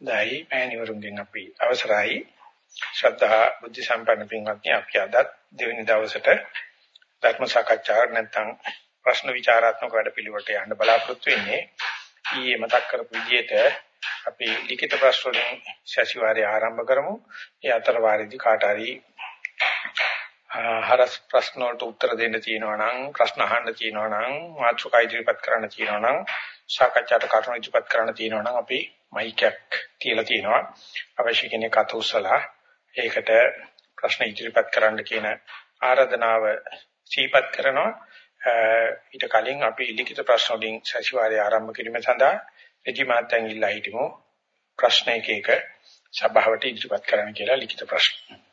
දැයි මෑණිවරුන්ගෙන් අපි අවසරයි. ශ්‍රද්ධා බුද්ධ සම්පන්න පින්වත්නි අපි අද දෙවෙනි දවසට ධර්ම සාකච්ඡාවක් නැත්නම් ප්‍රශ්න විචාරාත්මක වැඩපිළිවෙලට යන්න බලාපොරොත්තු වෙන්නේ. ඊයේ මතක් කරපු විදිහට අපි ලිඛිත ප්‍රශ්න වලින් සැසිවාරය ආරම්භ කරමු. ඒ අතර වාරෙදි කාට හරි හරස් ප්‍රශ්න වලට උත්තර දෙන්න තියෙනවා නම් ප්‍රශ්න අහන්න තියෙනවා නම් මාතෘකා ඉදිරිපත් කරන්න තියෙනවා නම් සාකච්ඡාට කරුණු ඉදිරිපත් කරන්න තියෙනවා නම් අපි මයික් එකක් තියලා තියෙනවා. අවශ්‍ය කෙනෙක් අත උස්සලා ඒකට ප්‍රශ්න ඉදිරිපත් කරන්න කියන ආරාධනාව සීපත් කරනවා. ඊට කලින් අපි ලිඛිත ප්‍රශ්න වලින් සතිವಾರය ආරම්භ කිරීම සඳහා එජි මාත්‍යන් ඉල්ලා හිටමු. ප්‍රශ්න එක එක සභාවට ඉදිරිපත් කරන්න කියලා ලිඛිත ප්‍රශ්න.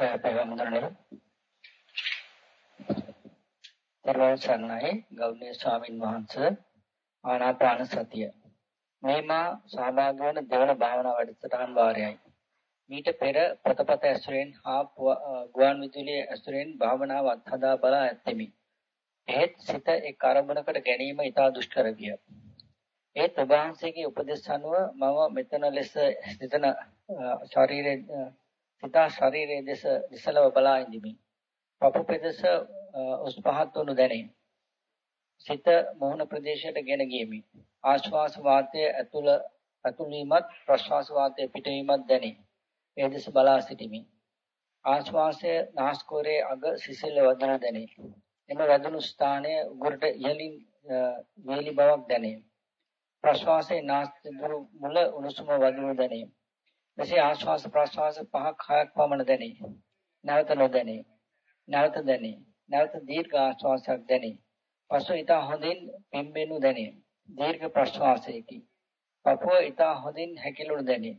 අවසරයි පෙරමුදරනේ. දරවල් සන්නයි ගෞරවනීය ස්වාමින් වහන්සේ ආනාපාන සතිය. මේමා සහභාගී වන දෙවන භාවනා වැඩසටහන් වාරයයි. මීට පෙර පොතපත ඇසුරෙන් හා ගුවන් විදුලියේ ඇසුරෙන් භාවනාව අත්හදා බලා ඇත්තෙමි. එහෙත් සිත එක් අරමුණකට ගැනීම ඉතා දුෂ්කර විය. ඒත් ඔබ වහන්සේගේ උපදෙස් අනුව මම මෙතන ලෙස සිතන ශරීරයේ සිතා ශරීරයේ දෙස විසලව බලා ඉඳිමි. පපු පෙදෙස උස් පහත් වනු දැනේ. සිත මොහොන ප්‍රදේශයට ගෙන ගියමි. ආශ්වාස වාතයේ ඇතුළ ඇතුළීමත් ප්‍රශ්වාස වාතයේ පිටවීමත් දැනේ. ඒ දෙස බලා සිටිමි. ආශ්වාසය නාස්කෝරේ අග සිසිල වදන දැනේ. එම වැදුණු ස්ථානයේ උගුරට ඉහළින් වේලි බවක් දැනේ. ප්‍රශ්වාසයේ නාස්ති මුල උණුසුම වදිනු දැනේ. මෙසේ ආශ්වාස ප්‍රශ්වාස පහක් හයක් පමණ දැනේ. නැවත නොදැනේ. නැවත දැනේ. නැවත දීර්ඝ ආශ්වාසයක් දැනේ. පසු ඊට හොඳින් පිම්බෙනු දැනේ. දීර්ඝ ප්‍රශ්වාසයකි. පපුව ඊට හොඳින් හැකිලුණු දැනේ.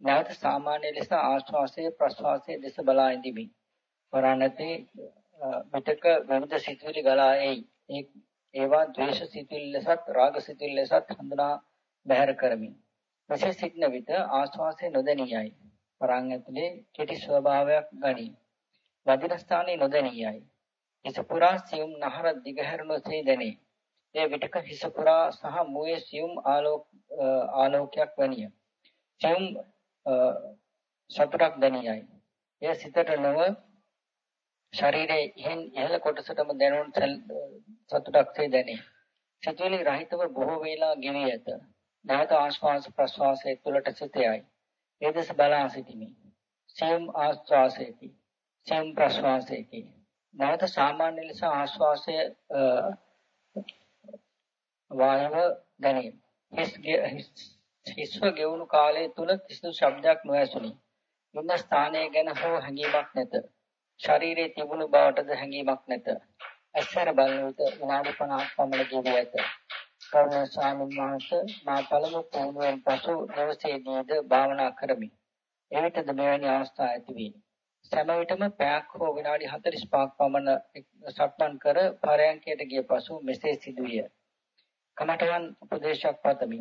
නැවත සාමාන්‍ය ලෙස ආශ්වාසයේ ප්‍රශ්වාසයේ දෙස බලා ඉඳිමි. වරණතේ පිටක විවිධ සිතුවිලි ගලා එයි. ඒවා ද්වේෂ සිතුවිලි ලෙසත් රාග සිතුවිලි ලෙසත් හඳුනා බැහැර කරමි. මෙසේ සිටන විට ආශ්වාසය නොදැනියයි. වරන් ඇතුලේ කෙටි ස්වභාවයක් ගනී. වදින ස්ථානයේ නොදැනියයි. හිස පුරා සියුම් නහර දිගහැරුණුසේ දැනේ. ඒ විටක හිස පුරා සහ මුවේ සියුම් ආලෝක ආලෝකයක් වැනිය. සියුම් සතුටක් දැනියයි. එය සිතට නොව ශරීරයේ ඉහන් ඉහළ කොටසටම දැනුණු සතුටක්සේ දැනේ. සිතුවිලි රහිතව බොහෝ වේලා ගෙවී ඇත. නැවත ආශ්වාස ප්‍රශ්වාසයේ තුලට සිත යයි. ඒ දෙස බලා සිටිමි. සියුම් ආශ්වාසයේදී සියුම් ප්‍රශ්වාසයේදී නැවත සාමාන්‍ය ලෙස ආශ්වාසය වායව දැනේ. හිස්ව ගෙවුණු කාලය තුල කිසිදු ශබ්දයක් නොඇසුණි. ඉන්න ස්ථානය ගැන හෝ හැඟීමක් නැත. ශරීරයේ තිබුණු බවටද හැඟීමක් නැත. ඇස්සර බලන විට විනාඩි 50ක් පමණ ගෙවී ඇත. කරුණ ස්වාමීන් වහන්සේ මා පළමු පුහුණුවෙන් පසු දවසේදීද භාවනා කරමි. එවිටද මෙවැනි අවස්ථා ඇති වී. සෑම විටම පැයක් හෝ විනාඩි 45ක් පමණ සක්මන් කර පරයන්කයට ගිය පසු මෙසේ සිදුවිය. කමඨයන් උපදේශයක් පතමි.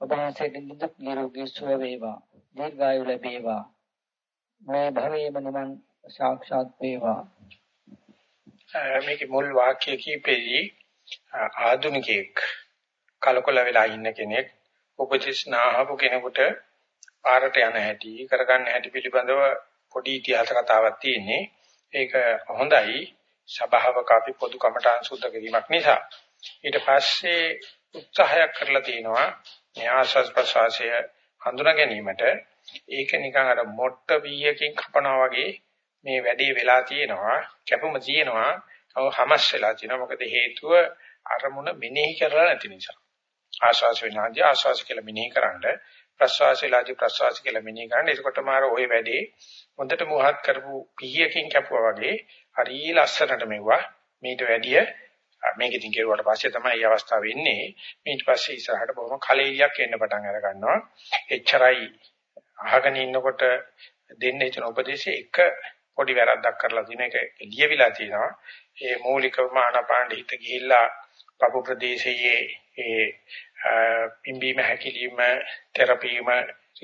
ඔබ වහන්සේට නිදුක් නිරෝගී සුව වේවා. දීර්ඝායු ලැබේවා. මේ භවයේම නිවන් සාක්ෂාත් වේවා. මේකේ මුල් වාක්‍ය කීපෙදී ආධුනිකයෙක් කලකොල වෙලා ඉන්න කෙනෙක් උපදේශ නාහපු කෙනෙකුට පාරට යන හැටි කරගන්න හැටි පිළිබඳව පොඩි ඉතිහාස කතාවක් තියෙන්නේ. ඒක හොඳයි. සබාවක අපි පොදු කමටහන් සුද්ධ කිරීමක් නිසා. ඊට පස්සේ උත්සාහයක් කරලා තිනවා න්‍යාසස් ප්‍රසාසය හඳුනා ගැනීමට. ඒක නිකන් අර මොට්ට වීයකින් කපනවා වගේ මේ වැඩේ වෙලා තියෙනවා. කැපුම තියෙනවා. අව හමස් වෙලා තියෙනවා. මොකද හේතුව අරමුණ මෙනෙහි කරලා නැති නිසා. ආශාස වෙනාදී ආශාස කියලා මෙනෙහි කරන්න ප්‍රසවාස වෙලාදී ප්‍රසවාස කියලා මෙනෙහි කරන්න. එතකොට මාර ওই වැඩේ හොඳට මුවහත් කරපු පිහියකින් කැපුවා වගේ හරි ලස්සනට මෙවුවා. මේට වැඩිය මේක ඉතින් කෙරුවට පස්සේ තමයි මේ අවස්ථාව වෙන්නේ ඊට පස්සේ ඉස්සරහට බොහොම කලෙලියක් එන්න පටන් අර ගන්නවා. එච්චරයි අහගෙන ඉන්නකොට දෙන්න හිතන උපදේශයේ එක පොඩි වැරද්දක් කරලා තියෙන එක ලියවිලා තියෙනවා. ඒ මූලිකවම ආනාපාන හිත ගිහිල්ලා පපු ප්‍රදේශයේ ඒ පිම්බීම හැකිලිම තෙරපීම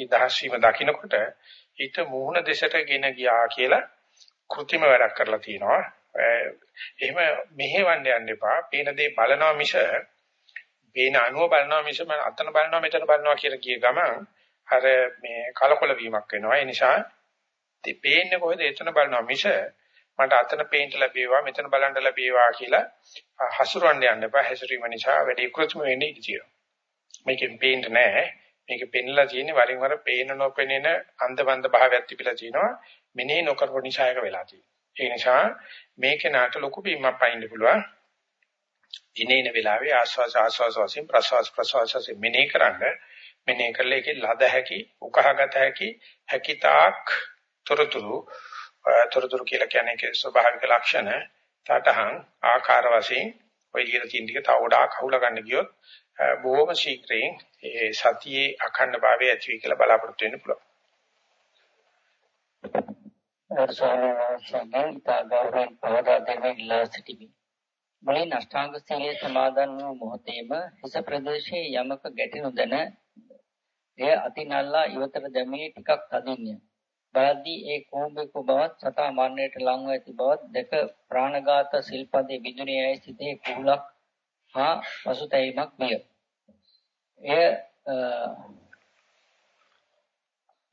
දහස් වීම දකින්නකොට හිත මූණ දෙසට ගෙන ගියා කියලා કૃතිම වැඩක් කරලා තියෙනවා. එහෙම මෙහෙවන්න යන්න එපා. පේන දේ බලනවා මිස පේන අනුව බලනවා මිස මම අතන බලනවා මෙතන බලනවා කියලා කිය ගමන් අර මේ කලකොල වීමක් වෙනවා. ඒ නිසා ඉතින් පේන්නේ කොහෙද එතන බලනවා මිස මට අතන පේන්න ලැබේවා මෙතන බලන්න ලැබේවා කියලා හසුරවන්න යන්න එපා. හැසිරීම නිසා වැඩි කෘත්‍රිම වෙන්නේ ඉඳී තියෙනවා. මේකෙන් පේන්නේ නැහැ. මේක පෙන්ලා තියෙන්නේ වරින් වර පේන නොපෙනෙන අන්ධබන්ධ භාවයක් තිබිලා තිනවා. මෙනේ නොකරපු නිසා එක වෙලා තියෙනවා. ඒ නිසා මේකේ නාට ලොකු බීමක් පයින්න පුළුවන්. ඉනේන වෙලාවේ ආස්වාස ආස්වාස වශයෙන් ප්‍රසවාස ප්‍රසවාස වශයෙන් මෙනේ කරන්න මෙනේ කරලා ඒකේ ලද හැකි උකහාගත හැකි හැකිතාක් තොරතුරු තොරතුරු කියලා කියන්නේ ඒකේ ස්වභාවික ලක්ෂණ තටහන් ආකාර වශයෙන් ඔය ඉහළ තියෙන ටික තව ගොඩාක් අහුලා ගන්න ගියොත් බොහොම ශීඝ්‍රයෙන් ඒ සතියේ අඛණ්ඩ භාවය ඇති වෙයි කියලා බලාපොරොත්තු වෙන්න පුළුවන්. ස්වාමීන් වහන්සේ පවදා දෙන ඉල්ලා සිටිමි. මුලින් අෂ්ටාංග සීලය සමාදන් වූ මොහොතේම හිස ප්‍රදේශයේ යමක ගැටෙනු දැන එය අතිනල්ලා ඉවතට දැමී ටිකක් තදින්ය. බලද්දී ඒ කෝඹෙකු බවත් සතා මරණයට ලංව ඇති බවත් දැක ප්‍රාණඝාත සිල්පදේ විදුනේ ඇයි සිටේ කුහුලක් හා පසුතැවීමක් විය. එය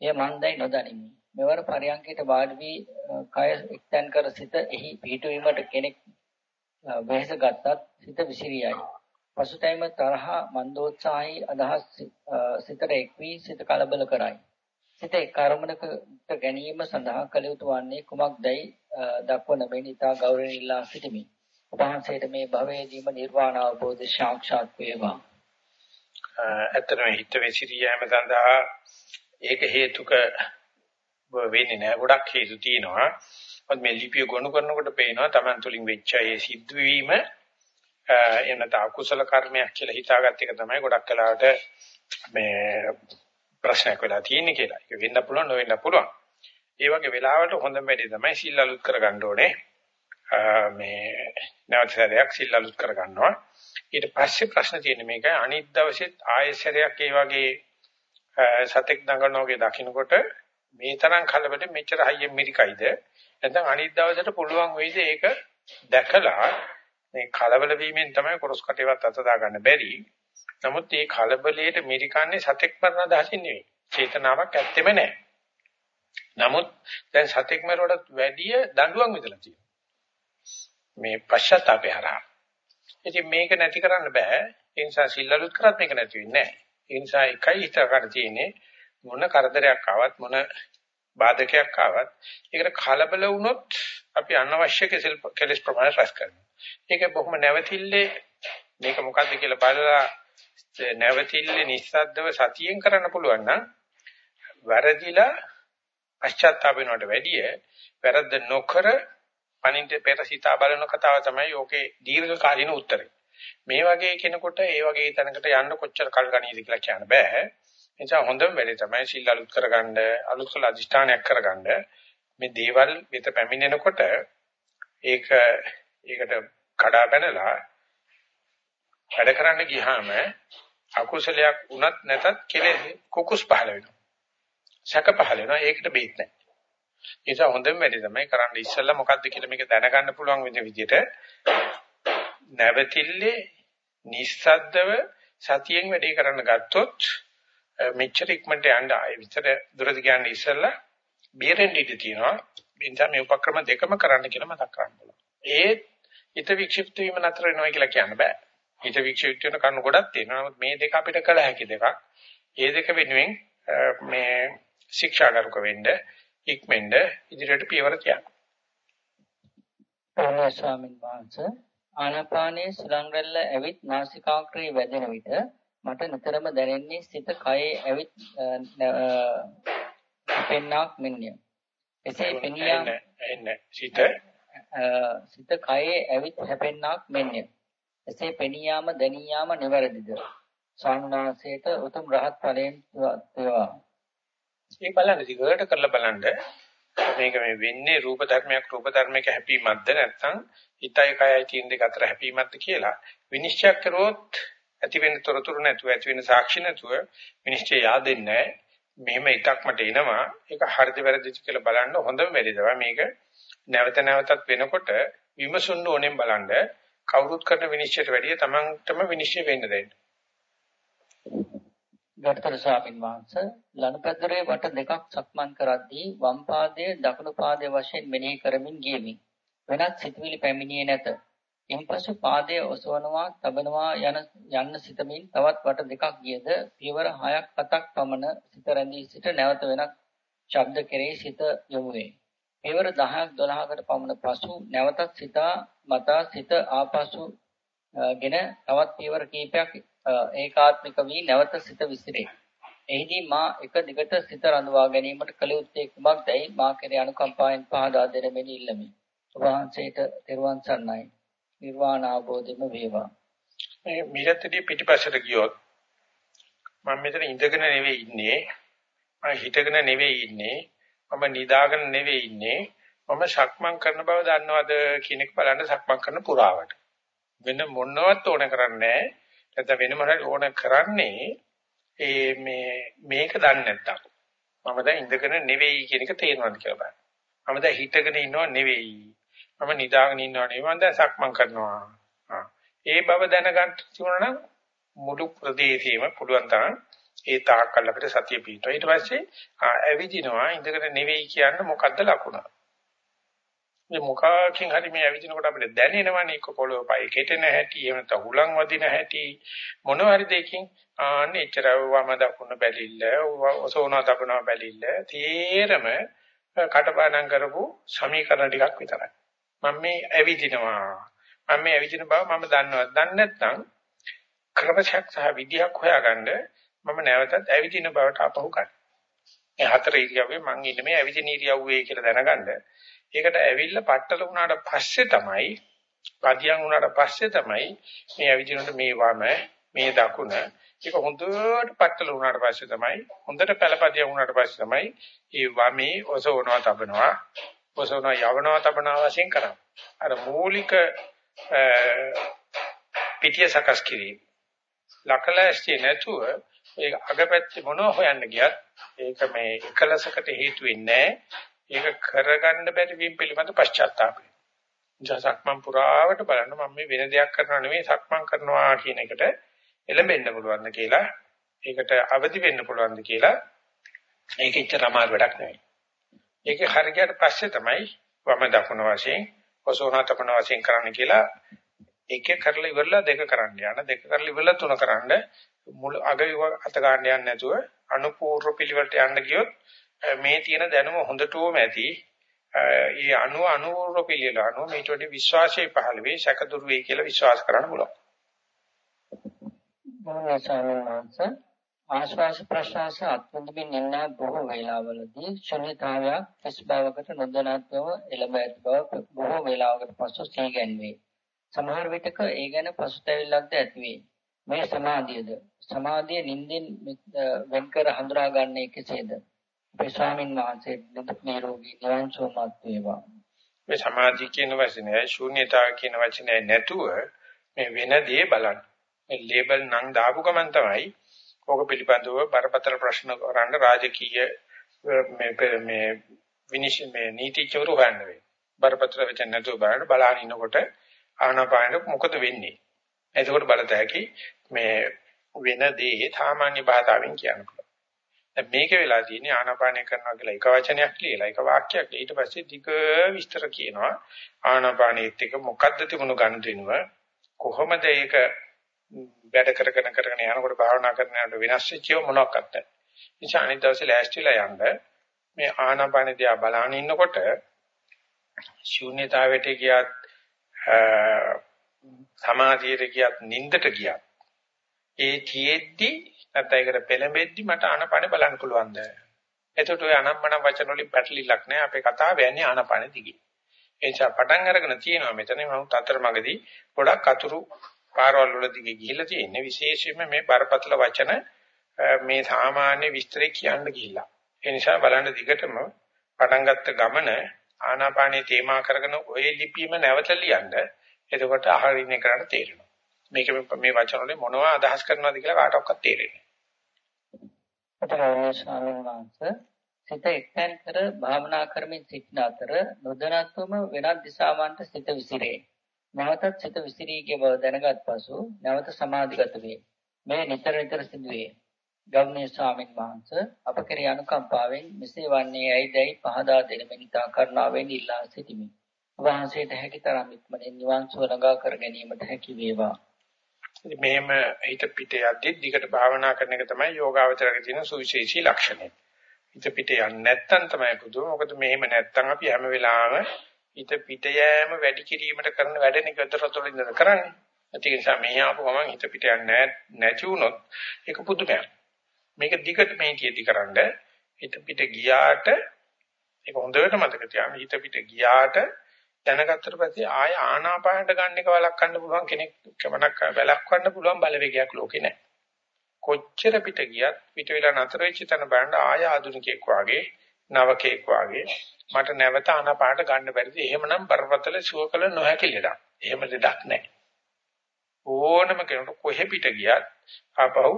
එය මන්දයි නොදනිමි. මෙවර පරියන්කයට වාඩි වී කය එක්තැන් කර සිට එහි පිහිටුවීමට කෙනෙක් වෙහෙස ගත්තත් සිත විසිරියයි. පසුතැවීම තරහ මන්දෝත්සාහී අදහස් සිතට එක් වී සිත කලබල කරයි. සිත එක් කර්මණකට ගැනීම සඳහා කළ යුතු වන්නේ කුමක්දයි දක්වන මෙන් ඉතා ගෞරවයෙන් ඉල්ලා සිටිමි. උපහාසයට මේ භවයේදීම නිර්වාණ අවබෝධ සාක්ෂාත් වේවා. ඇත්තටම හිත විසිරියම සඳහා ඒක හේතුක වෙන්නේ නැහැ. ගොඩක් හේතු තියෙනවා. මොකද මේ ලිපිය ගොනු කරනකොට පේනවා Taman තුලින් වෙච්ච ඒ සිද්ධවීම එනත අකුසල කර්මයක් කියලා හිතාගත්ත එක තමයි ගොඩක් කලාවට මේ ප්‍රශ්නයක් වෙලා තියෙන්නේ කියලා. ඒක වෙන්න පුළුවන් නොවෙන්න පුළුවන්. ඒ වගේ වෙලාවට හොඳම වැඩේ තමයි සිල් අලුත් කරගන්න ඕනේ. මේ නැවත සැරයක් සිල් අලුත් කරගන්නවා. ඊට පස්සේ ප්‍රශ්න තියෙන්නේ මේක අනිත් දවසෙත් ආයෙසරයක් ඒ වගේ සතෙක් දඟනෝගේ දකින්නකොට මේ තරම් කලබලෙ මෙච්චර හයියෙන් මිරිකයිද නැත්නම් අනිත් දවසට පුළුවන් වෙයිද ඒක දැකලා මේ කලබල වීමෙන් තමයි කොරස් කටේවත් අත දාගන්න බැරි. නමුත් මේ කලබලයට මිරිකන්නේ සතෙක් මරණ දහසින් නෙවෙයි. චේතනාවක් ඇත්තෙම නැහැ. නමුත් දැන් සතෙක් මරුවට වැඩිය දඬුවම් විදලා තියෙනවා. මේ පශ්චාත්තාපය හරහා. ඉතින් මේක නැති කරන්න බෑ. ඒ නිසා සිල්ලලුත් කරත් මේක නැති වෙන්නේ නැහැ. ඒ නිසා එකයි හිත ගන්න තියෙන්නේ මොන කරදරයක් ආවත් මොන බාධකයක් ආවත් ඒකට කලබල වුණොත් අපි අනවශ්‍ය කෙසෙල් කෙලස් ප්‍රමාණය රැස් කරනවා. ඒක බොහොම නැවතිල්ලේ මේක මොකද්ද කියලා බලලා නැවතිල්ලේ නිස්සද්දව සතියෙන් කරන්න පුළුවන් නම් වැරදිලා පශ්චාත්තාප වෙනවට වැඩිය වැරද්ද නොකර පණින්ට පෙර සිතා බලන කතාව තමයි ඕකේ දීර්ඝ කාලින උත්තරේ. මේ වගේ කෙනෙකුට ඒ වගේ තැනකට යන්න කොච්චර කල් ගනීද කියලා කියන්න බෑ. නිසා හොඳම වැඩේ තමයි සිල් අලුත් කරගන්න, අලුත් කළ අධිෂ්ඨානයක් කරගන්න. මේ දේවල් මෙත පැමිණෙනකොට ඒක ඒකට කඩා බැනලා වැඩ කරන්න ගියාම අකුසලයක් වුණත් නැතත් කෙලෙස් කුකුස් පහළ වෙනවා. සැක පහළ වෙනවා. ඒකට බේත් නැහැ. ඒ නිසා හොඳම වැඩේ තමයි කරන්න ඉස්සෙල්ලා මොකද්ද කියලා මේක දැනගන්න පුළුවන් විදිහට නැවතිල්ලේ නිස්සද්දව සතියෙන් වැඩේ කරන්න ගත්තොත් මෙච්චර ඉක්මනට යන්න ආයේ විතර දුරදි කියන්නේ ඉස්සෙල්ලා බේරෙන්න ඉඩ තියෙනවා. ඒ නිසා මේ උපක්‍රම දෙකම කරන්න කියලා මතක් කරන්න පුළුවන්. ඒ හිත වික්ෂිප්ත වීම නතර වෙනවා කියලා කියන්න බෑ. හිත වික්ෂිප්ත වෙන කරුණු ගොඩක් තියෙනවා. නමුත් මේ දෙක අපිට කළ හැකි දෙකක්. ඒ දෙක වෙනුවෙන් මේ ශික්ෂාගරුක වෙන්න ඉක්මෙන්ද ඉදිරියට පියවර තියන්න. අනේ ස්වාමීන් වහන්සේ ආනාපානයේ සුලං රැල්ල ඇවිත් නාසිකාග්‍රේ වැදෙන විට මට නිතරම දැනෙන්නේ සිත කයේ ඇවිත් පෙන්නක් මෙන්ය. එසේ පෙනියා එන්නේ සිත සිත කයේ ඇවිත් හැපෙන්නක් මෙන්ය. එසේ පෙනියාම දැනියාම නිවැරදිද? සාන්නාසයට උතුම් රහත් ඵලයෙන් වේවා. ඒ බලන්න දිගට කරලා බලන්න. මේක මේ වෙන්නේ රූප ධර්මයක් රූප ධර්මයක හැපීමක්ද නැත්නම් හිතයි කයයි තියෙන දෙක අතර හැපීමක්ද කියලා විනිශ්චය කරුවොත් ඇති වෙන තොරතුරු නැතුව ඇති වෙන සාක්ෂි නැතුව විනිශ්චය yaadෙන්නේ මෙහෙම එකක් මට එනවා. ඒක හරිද වැරදිද කියලා බලන්න හොඳම වැඩි තමයි මේක. නැවත නැවතත් වෙනකොට විමසුන්න ඕනෙන් බලන්න. කවුරුත් කරන විනිශ්චයට වැඩිය තමන්ටම විනිශ්චය වෙන්න දෙන්න. ගරුතර ස්වාමීන් වහන්සේ ලනුපැදුරේ වට දෙකක් සක්මන් කරද්දී වම් පාදයේ දකුණු පාදයේ වශයෙන් මෙනෙහි කරමින් ගියමි. වෙනත් සිතුවිලි පැමිණියේ නැත. ඉන්පසු පාදයේ ඔසවනවා, තබනවා යන යන්න සිතමින් තවත් වට දෙකක් ගියද පියවර 6ක් 7ක් පමණ සිත රැඳී සිට නැවත වෙනත් ශබ්ද කෙරෙහි සිත යොමු වේ. පියවර 10ක් 12කට පමණ පසු නැවතත් සිතා මතා සිත ආපසු ගෙන තවත් පියවර කිහිපයක් ඒකාත්මික වී නැවත සිත විසිරේ. එහිදී මා එක දිගට සිත රඳවා ගැනීමට කළ යුත්තේ කුමක්දයි මා කෙරේ අනුකම්පාවෙන් පහදා දෙන මෙනි ඉල්ලමි. වහන්සේට තෙරුවන් සරණයි. නිර්වාණ අවබෝධෙම වේවා. මේ මිරතදී පිටිපස්සට ගියොත් මම මෙතන ඉඳගෙන නෙවෙයි ඉන්නේ. මම හිටගෙන නෙවෙයි ඉන්නේ. මම නිදාගෙන නෙවෙයි ඉන්නේ. මම සක්මන් කරන බව දන්නවද කියන එක බලන්න සක්මන් කරන පුරාවට. වෙන මොනවත් ඕන කරන්නේ නැත්නම් වෙන මොනවද ඕන කරන්නේ ඒ මේ මේක දන්නේ නැත්තම්. මම දැන් ඉඳගෙන නෙවෙයි කියන එක තේරෙනවද කියලා බලන්න. මම දැන් හිටගෙන ඉන්නව නෙවෙයි. මම නිදාගෙන ඉන්නව නෙවෙයි. මම දැන් සක්මන් කරනවා. ඒ බව දැනගන්න තිබුණා නම් මුළු ප්‍රදේශෙම පුළුවන් තරම් ඒ තාක්කල් අපිට සතිය පිටුවා. ඊට පස්සේ ඇවිදිනවා ඉඳගෙන නෙවෙයි කියන්නේ මොකද්ද ලකුණ? මේ මොකකින් හරි මේ ඇවිදිනකොට අපිට දැනෙනවනේ එක්ක පොළොව පය කෙටෙන හැටි, එහෙම නැත්නම් හුලං වදින හැටි මොන හරි දෙයකින් ආන්නේ එච්චර වම දකුණ බැලිල්ල, ඔසෝනා තබනවා බැලිල්ල, තීරම කටපාඩම් කරපු සමීකරණ ටිකක් විතරයි. මම මේ ඇවිදිනවා. මම මේ ඇවිදින බව මම දන්නවා. දන්නේ නැත්නම් ක්‍රමශක් සහ විදියක් හොයාගන්න මම නැවතත් ඇවිදින බවට අපහු ගන්න. මේ හතර ඉරියව්වේ මං ඉන්නේ මේ ඇවිදින ඉරියව්වේ කියලා දැනගන්න. ඒකට ඇවිල්ලා පట్టල වුණාට පස්සේ තමයි පදියම් වුණාට පස්සේ තමයි මේ ඇවිදිනකොට මේ වම මේ දකුණ ඒක හොඳට පట్టල වුණාට පස්සේ තමයි හොඳට පළපදියම් වුණාට පස්සේ තමයි මේ වමේ ඔසවනවා තබනවා ඔසවනවා යවනවා තබනවා වශයෙන් කරන්නේ. අර මූලික පිටිය සකස් කිරීම. ලකලැස්ති නැතුව ඒක අගපැත්තේ මොනව හොයන්න ගියත් ඒක මේ එකලසකට හේතු වෙන්නේ ඒක කරගන්න බැරි වීම පිළිබඳ පශ්චාත්තාපය. ජසක්මන් පුරාවට බලන්න මම මේ වෙන දෙයක් කරනව නෙවෙයි සක්මන් කරනවා කියන එකට එළඹෙන්න පුළුවන්ද කියලා ඒකට අවදි වෙන්න පුළුවන්ද කියලා ඒක ඉච්චර අමාරු වැඩක් නෙවෙයි. ඒකේ හරියට පස්සේ තමයි වම දකුණ වශයෙන් ඔසෝනාතපන වශයෙන් කරන්න කියලා එක කරලා ඉවරලා දෙක කරන්න යන දෙක කරලා ඉවරලා තුන කරන්න මුල අග අත ගන්න යන්නේ නැතුව අනුපූර්ව පිළිවෙලට යන්න ගියොත් මේ තියෙන දැනුම හොඳටම ඇති. ඒ අනු අනුපූර්ව පිළිවෙල අනුව මේට වඩා විශ්වාසය පහළ වෙයි, සැක දුරු වෙයි කියලා විශ්වාස කරන්න පුළුවන්. මොනවාසාරණංශ ආශ්වාස ප්‍රශ්වාස අත්විඳින්න ඉන්න බොහෝ වේලාවලදී ශුන්‍යතාවයක් කිස් බවකට නොදැනත්වම එළඹ ඇති බව බොහෝ වේලාවකට පසු සිහිගැන්වේ. සමහර විටක ඒ ගැන පසුතැවිල්ලක්ද ඇතිවේ. මේ සමාධියද සමාධිය නිින්දෙන් වෙන් කර හඳුනාගන්නේ කෙසේද? අපේ ස්වාමීන් වහන්සේ නිදුක් නිරෝගී නිවන් සුවපත් වේවා. මේ සමාධිය කියන වචනේ ශූන්‍යතාව කියන වචනේ නැතුව මේ වෙන දේ බලන්න. මේ ලේබල් නම් දාපු ගමන් තමයි ඕක පිළිබඳව බරපතල ප්‍රශ්න කරන්න රාජකීය මේ මේ විනිශ්චය මේ නීතිචවරු හොයන්නේ. බරපතල වචන නැතුව බලන්න බලන ඉන්නකොට ආනාපානෙ මොකද වෙන්නේ? එතකොට බලත හැකි මේ වෙන දේ සාමාන්‍ය භාෂාවෙන් කියන්න පුළුවන්. දැන් මේක වෙලා තියෙන්නේ ආනාපානය කරනවා කියලා එක වචනයක් ලියලා එක වාක්‍යයක් ඊට පස්සේ ටික විස්තර කියනවා ආනාපානෙත් එක මොකද්ද තිබුණු ගනුදෙනුව කොහොමද ඒක වැඩ කරගෙන කරගෙන යනකොට භාවනා කරන යනකොට වෙනස් වෙච්චව මොනවාක්වත් නැහැ. නිසා අනිත් දවසේ ලෑස්තිලා යන්න මේ ආනාපාන දිහා බලාගෙන ඉන්නකොට ශූන්‍යතාවයට ගියත් සමාධියට ගියත් නින්දට ගියත් ඒ කියෙද්දි නැත්නම් ඒකට පෙළඹෙද්දි මට ආනපන බලන්න පුළුවන්ද? එතකොට ඔය අනම්මන වචන වලින් පැටලිලක් නැහැ අපේ කතාව යන්නේ ආනපන දිගේ. ඒ නිසා පටන් අරගෙන තියෙනවා මෙතන මම අතරමඟදී ගොඩක් අතුරු පාරවල් වල දිගේ ගිහිල්ලා තියෙන්නේ විශේෂයෙන්ම මේ බරපතල වචන මේ සාමාන්‍ය විස්තරේ කියන්න ගිහිල්ලා. ඒ නිසා බලන්න දිගටම පටන් ගත්ත ගමන ආනාපානේ තේමා කරගෙන ඔය ලිපියම නැවත ලියන්න. එතකොට අහගෙන ඉන්න කරාට තේරෙනවා. මේක මේ වචන වලින් මොනවද අදහස් කරනවද කියලා කාටවත් තේරෙන්නේ අතරේ ස්වාමීන් වහන්සේ සිත එක්තැන් කර භාවනා කරමින් සිටින අතර නොදැනත්වම වෙනත් දිශාවන්ට සිත විසිරේ. නැවතත් සිත විසිරී ගිය බව දැනගත් පසු නැවත සමාධිගත වේ. මේ නිතර නිතර සිදුවේ. ගෞරවනීය ස්වාමීන් වහන්සේ අප කෙරෙහි අනුකම්පාවෙන් මෙසේ වන්නේ ඇයිදයි පහදා දෙන මෙනිතා කරුණාවෙන් ඉල්ලා සිටිමි. වහන්සේට හැකි තරම් ඉක්මනින් නිවන් සුව ළඟා කර ගැනීමට හැකි වේවා. මෙහෙම හිත පිට යද්දි දිගට භාවනා කරන එක තමයි යෝගාවචරයේ තියෙන සුවිශේෂී ලක්ෂණය. හිත පිට යන්නේ නැත්තම් තමයි පුදුම. මොකද මෙහෙම නැත්තම් අපි හැම වෙලාවෙම හිත පිට යෑම වැඩි කිරීමට කරන වැඩනේ ගතරතොල ඉඳලා කරන්නේ. ඒ නිසා මේ ආපු ගමන් හිත පිට යන්නේ නැති වුණොත් ඒක පුදුමයක්. මේක දිගට මේ කීටි කරන්ඩ හිත පිට ගියාට ඒක හොඳට මතක තියාගන්න හිත පිට ගියාට දැනගත්තට පස්සේ ආය ආනාපානට ගන්න එක වළක්වන්න පුළුවන් කෙනෙක් කමනක් වළක්වන්න පුළුවන් බලවේගයක් ලෝකේ නැහැ. කොච්චර පිට ගියත් පිට වෙලා නතර වෙච්ච තැන බලන්න ආය ආධුනිකයෙක් වාගේ නවකයෙක් වාගේ මට නැවත ආනාපානට ගන්න බැරිද? එහෙමනම් බරපතල සුවකල නොහැකි ලෙඩක්. එහෙම ලෙඩක් නැහැ. ඕනම කෙනෙකුට කොහෙ පිට ගියත් ආපහු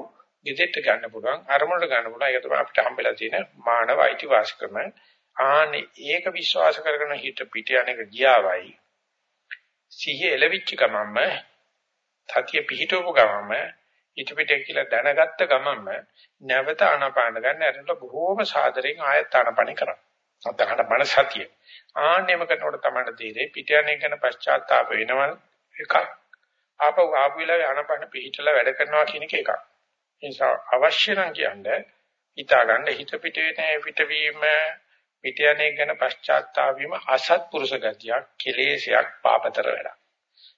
ගෙදෙට්ට ගන්න පුළුවන් අරමුණට ගන්න පුළුවන් ඒක තමයි අපිට හම්බෙලා තියෙන මානව අයිතිවාසිකම ආනේ ඒක විශ්වාස කරගෙන හිත පිට යන එක ගියාවයි. සිහිය එලවිච්ච ගමන්ම තතිය පිහිටවපු ගමන්ම හිත පිට කියලා දැනගත්ත ගමන්ම නැවත ආනාපාන ගන්න ඇරලා බොහෝම සාදරෙන් ආයත් ආනාපාන කරා සතහන මන සතිය. ආන්නේම කරනකොට තමයි තේරෙන්නේ පිට යන එක ගැන පශ්චාත්තාප වෙනවන එකක්. ආපහු ආපු වෙලාවේ ආනාපාන පිහිටලා වැඩ කරනවා කියන එක එකක්. ඒ නිසා අවශ්‍ය නම් කියන්නේ හිතා ගන්න හිත පිට වෙන පිටවීම පිට යන්නේ ගැන පශ්චාත්තාප වීම අසත්පුරුෂ ගතියක් කෙලේශයක් පාපතර වැඩක්.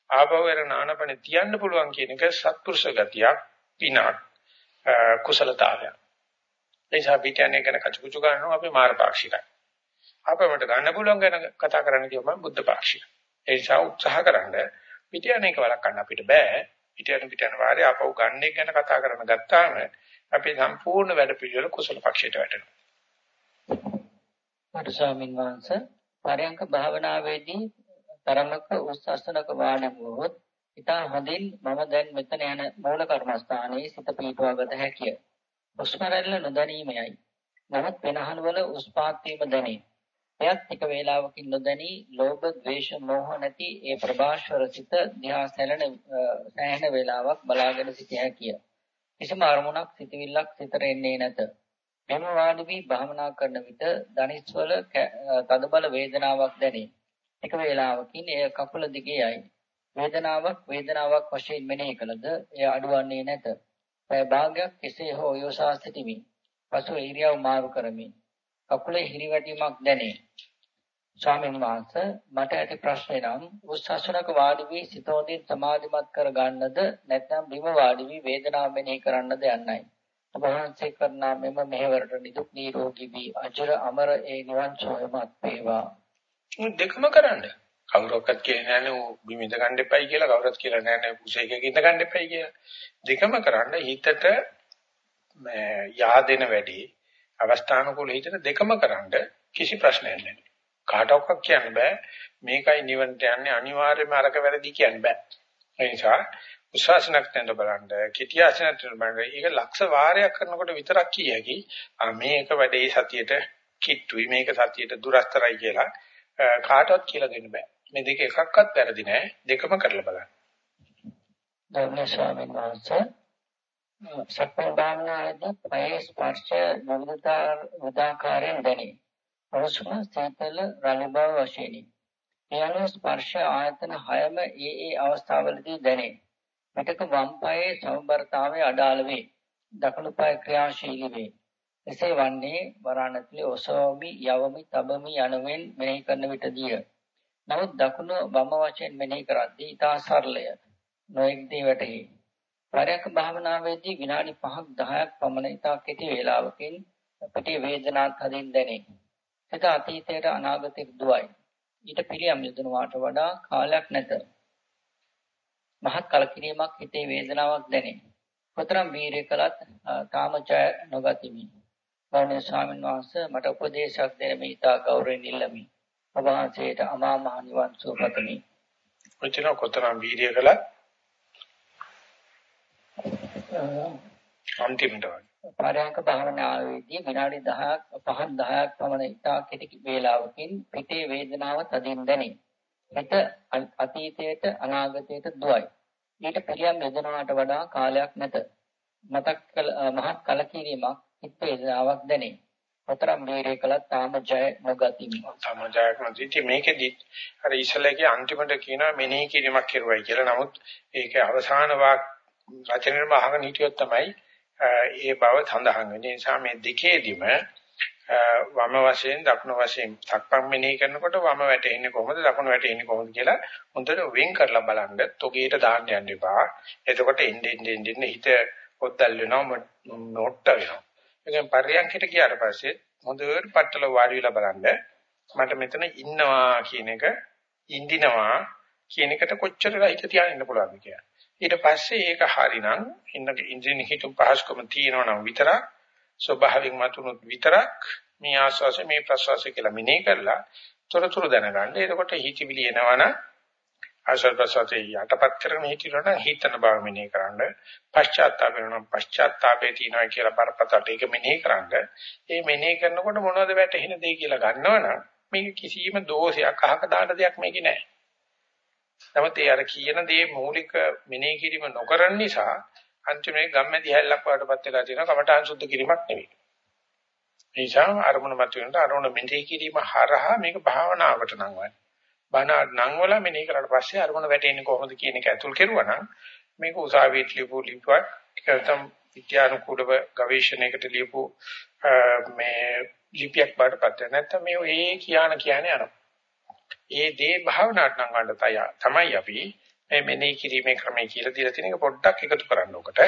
ආපහු වෙන නානපන තියන්න පුළුවන් කියන එක සත්පුරුෂ ගතියක් පිනක් කුසලතාවයක්. ඒ නිසා පිට යන්නේ ගැන කචුකුචු ගන්නවා අපි මාර්ගපාක්ෂිකයි. අපමණ ගන්න පුළුවන් ගැන කතා කරන්න කියවම බුද්ධ පාක්ෂිකයි. ඒ නිසා උත්සාහ කරන්න පිට යන්නේ එක වළක්වන්න අපිට බෑ. පිට යන පිට යන වාරේ ආපහු ගන්න එක ගැන කතා කරන ගත්තාම අපි සම්පූර්ණ වැඩ පිළිවෙල කුසල පක්ෂයට වැටෙනවා. අර ස්වාමීන් වහන්සේ පරයන්ක භාවනාවේදී තරමක උස්සස්නක වාණම් වුවොත් ඉතා හොඳින් මම දැන් මෙතන යන මූල කර්මස්ථානයේ සිත පීඨවගත හැකිය. හුස්ම රැල්ල නොදැනීමයි. නමුත් වෙනහන් වල උස්පාත් වීම දැනේ. එයත් එක වේලාවකින් නොදැනී ලෝභ, ද්වේෂ, මෝහ නැති ඒ ප්‍රභාෂවර සිත දිහා සැලෙන සෑහෙන වේලාවක් බලාගෙන සිටිය හැකිය. කිසිම අරමුණක් සිතවිල්ලක් සිතට එන්නේ නැත. මෙම වාඩි වී භාවනා කරන විට දනිස්වල තදබල වේදනාවක් දැනේ. එක වේලාවකින් එය කකුල දිගේ යයි. වේදනාවක් වේදනාවක් වශයෙන් මෙනෙහි කළද එය අඩුවන්නේ නැත. පැය භාගයක් කෙසේ හෝ යොසා සිටිමි. පසු ඉරියව් මාරු කරමි. කකුලේ හිරිවැටීමක් දැනේ. ස්වාමීන් වහන්සේ මට ඇති ප්‍රශ්නේ නම් උස්සසුනක වාඩි වී සිතෝදින් සමාධිමත් කර ගන්නද නැත්නම් බිම වාඩි වී වේදනාව මෙනෙහි කරන්නද යන්නයි. ඔබ වහන්සේ කරන මෙම මෙහෙවරට නිදුක් නිරෝගී වී අජර අමර ඒ නිවන් සෝයමත් වේවා. දෙකම කරන්න. කවුරක්වත් කියන්නේ නැහැ බිම ඉඳ ගන්න එපයි කියලා කවුරුත් කියලා නැහැ කුසේකක ඉඳ ගන්න එපයි කියලා. දෙකම කරන්න හිතට යාදෙන වැඩි අවස්ථානුකූල හිතට දෙකම කරන්න කිසි ප්‍රශ්නයක් නැහැ. කාටවත් කියන්න බෑ මේකයි නිවන්ට යන්නේ අනිවාර්යයෙන්ම අරක වැරදි කියන්න බෑ. ඒ නිසා උසාසනක් තැන්න බලන්න, කිටියාසනක් තැන්න බලන්න. ඒක ලක්ෂ වාරයක් කරනකොට විතරක් කියකි. මේක වැඩේ සතියේට කිට්ටුයි මේක සතියේට දුරස්තරයි කියලා කාටවත් කියලා දෙන්න බෑ. මේ දෙක එකක්වත් වැරදි නෑ. දෙකම කරලා බලන්න. ධර්ම ස්වාමීන් වහන්සේ සක්මන් භාවනාවේදී පයේ ස්පර්ශ විවිධාකාරයෙන් දැනේ. හුස්ම සීතල රළු බව වශයෙන්. මේ අනුව ස්පර්ශ ආයතන හයම ඒ ඒ අවස්ථාවලදී දැනේ. පිටක වම් පායේ සමබරතාවය අඩාල වේ. දකුණු පාය ක්‍රියාශීලී වේ. එසේ වන්නේ වරණතුලේ ඔසවමි යවමි තබමි යනුවෙන් මෙනෙහි කරන විටදීය. නමුත් දකුණ වම වශයෙන් මෙනෙහි කරද්දී ඊට සරලය. නොඑක් දී වැටහි. පරයන්ක භාවනාවේදී විනාඩි 5ක් 10ක් පමණ ඉතා කෙටි වේලාවකින් පිටේ වේදනාවක් හදින් දැනේ. සිත අතීතයට අනාගතයට දුවයි. ඊට පිළියම් යොදනවාට වඩා කාලයක් නැත. මහත් කලකිරීමක් හිතේ වේදනාවක් දැනේ. කොතරම් වීරිය කළත් තාම ජය නොගතිමි. ගෞරවනීය ස්වාමීන් වහන්සේ මට උපදේශයක් දෙන මේ ඉතා ගෞරවයෙන් ඉල්ලමි. ඔබ වහන්සේට අමා මහ නිවන් සුව පතමි. කොච්චර කොතරම් වීරිය කළත් අන්තිමට පරයන්ක භාවනාවේදී විනාඩි 10ක් 5 10ක් පමණ ඉතා කෙටි වේලාවකින් පිටේ වේදනාව තදින් දැනේ. හිත අතීතයට අනාගතයට දුවයි. ඊට පිළියම් යොදනවට වඩා කාලයක් නැත. මතක් කල මහත් කලකිරීමක් හිත වේදනාවක් දැනේ. හතරම් වීරය කළත් තාම ජය නොගතිමි. තාම ජයක් නැති මේකෙදි අර ඉස්සලගේ අන්තිමට කියනවා මෙනෙහි කිරීමක් කෙරුවයි කියලා. නමුත් ඒක අවසාන වාක් රචනෙම අහගෙන හිටියොත් තමයි ඒ බව සඳහන් වෙන්නේ. ඒ නිසා මේ දෙකේදිම වම වශයෙන් දකුණු වශයෙන් සක්පම් මෙනෙහි කරනකොට වම වැටෙන්නේ කොහොමද දකුණු වැටෙන්නේ කොහොමද කියලා හොඳට වෙන් කරලා බලන්න තොගේට දාන්න යන්න එපා. එතකොට එන්නේ එන්නේ හිත පොද්දල් වෙනවා නොට්ට වෙනවා. ඒකෙන් පරියන්කිට ගියාට පස්සේ හොඳට පట్టල වාඩි වෙලා බලන්න මට මෙතන ඉන්නවා කියන එක ඉඳිනවා කියන එකට කොච්චර හිත තියාගෙන ඉන්න පුළුවන්ද කියලා. ඊට පස්සේ ඒක හරිනම් ඉන්න ඉන්ජින් හිතුම් පහසුකම තියෙනවා නම් විතරක් ස්වභාවයෙන් මතුනොත් විතරක් මේ ආස්වාසය මේ ප්‍රසවාසය කියලා මෙනෙහි කරලා තොරතුරු දැනගන්න. එතකොට හිතවිලි එනවනම් ආශ්වාස ප්‍රශ්වාසයේ යටපත් කරගෙන හිටිනොනම් හිතන බව මෙනෙහි කරන්න. පශ්චාත්තාප වෙනනම් පශ්චාත්තාපේ තියෙනවා කියලා බරපතලට ඒක මෙනෙහි කරන්න. ඒ මෙනෙහි කරනකොට මොනවද වැටහෙන දේ කියලා ගන්නවනම් මේක කිසිම දෝෂයක් අහක දාන්න දෙයක් මේකේ නැහැ. නමුත් ඒ අර කියන දේ මූලික මෙනෙහි කිරීම නොකරන නිසා අන්තිමේ ගම්මැදි හැල්ලක් වඩපත් වෙලා තියෙනවා කමඨාන් සුද්ධ කිරීමක් නෙවෙයි. ඒ නිසා අරමුණ මත වෙනට අරමුණ මෙනෙහි කිරීම හරහා මේක භාවනාවට නම් වань. බණ නම් වල මෙනෙහි කරලා පස්සේ අරමුණ වැටෙන්නේ කොහොමද කියන එක ඇතුල් කෙරුවා නම් මේක උසාවියට ලියපු ලිපියක් නැත්නම් විද්‍යානුකූලව ගවේෂණයකට ලියපු මේ ලිපියක් බාටපත් වෙන නැත්නම් මේ ඒ කියන කියන්නේ අර ඒ දේ භාවනාවට නම් ගන්න තමයි අපි මේ මෙනෙහි කිරීමේ ක්‍රමය කියලා දීලා තියෙන එක පොඩ්ඩක් එකතු කරන්න ඕකට.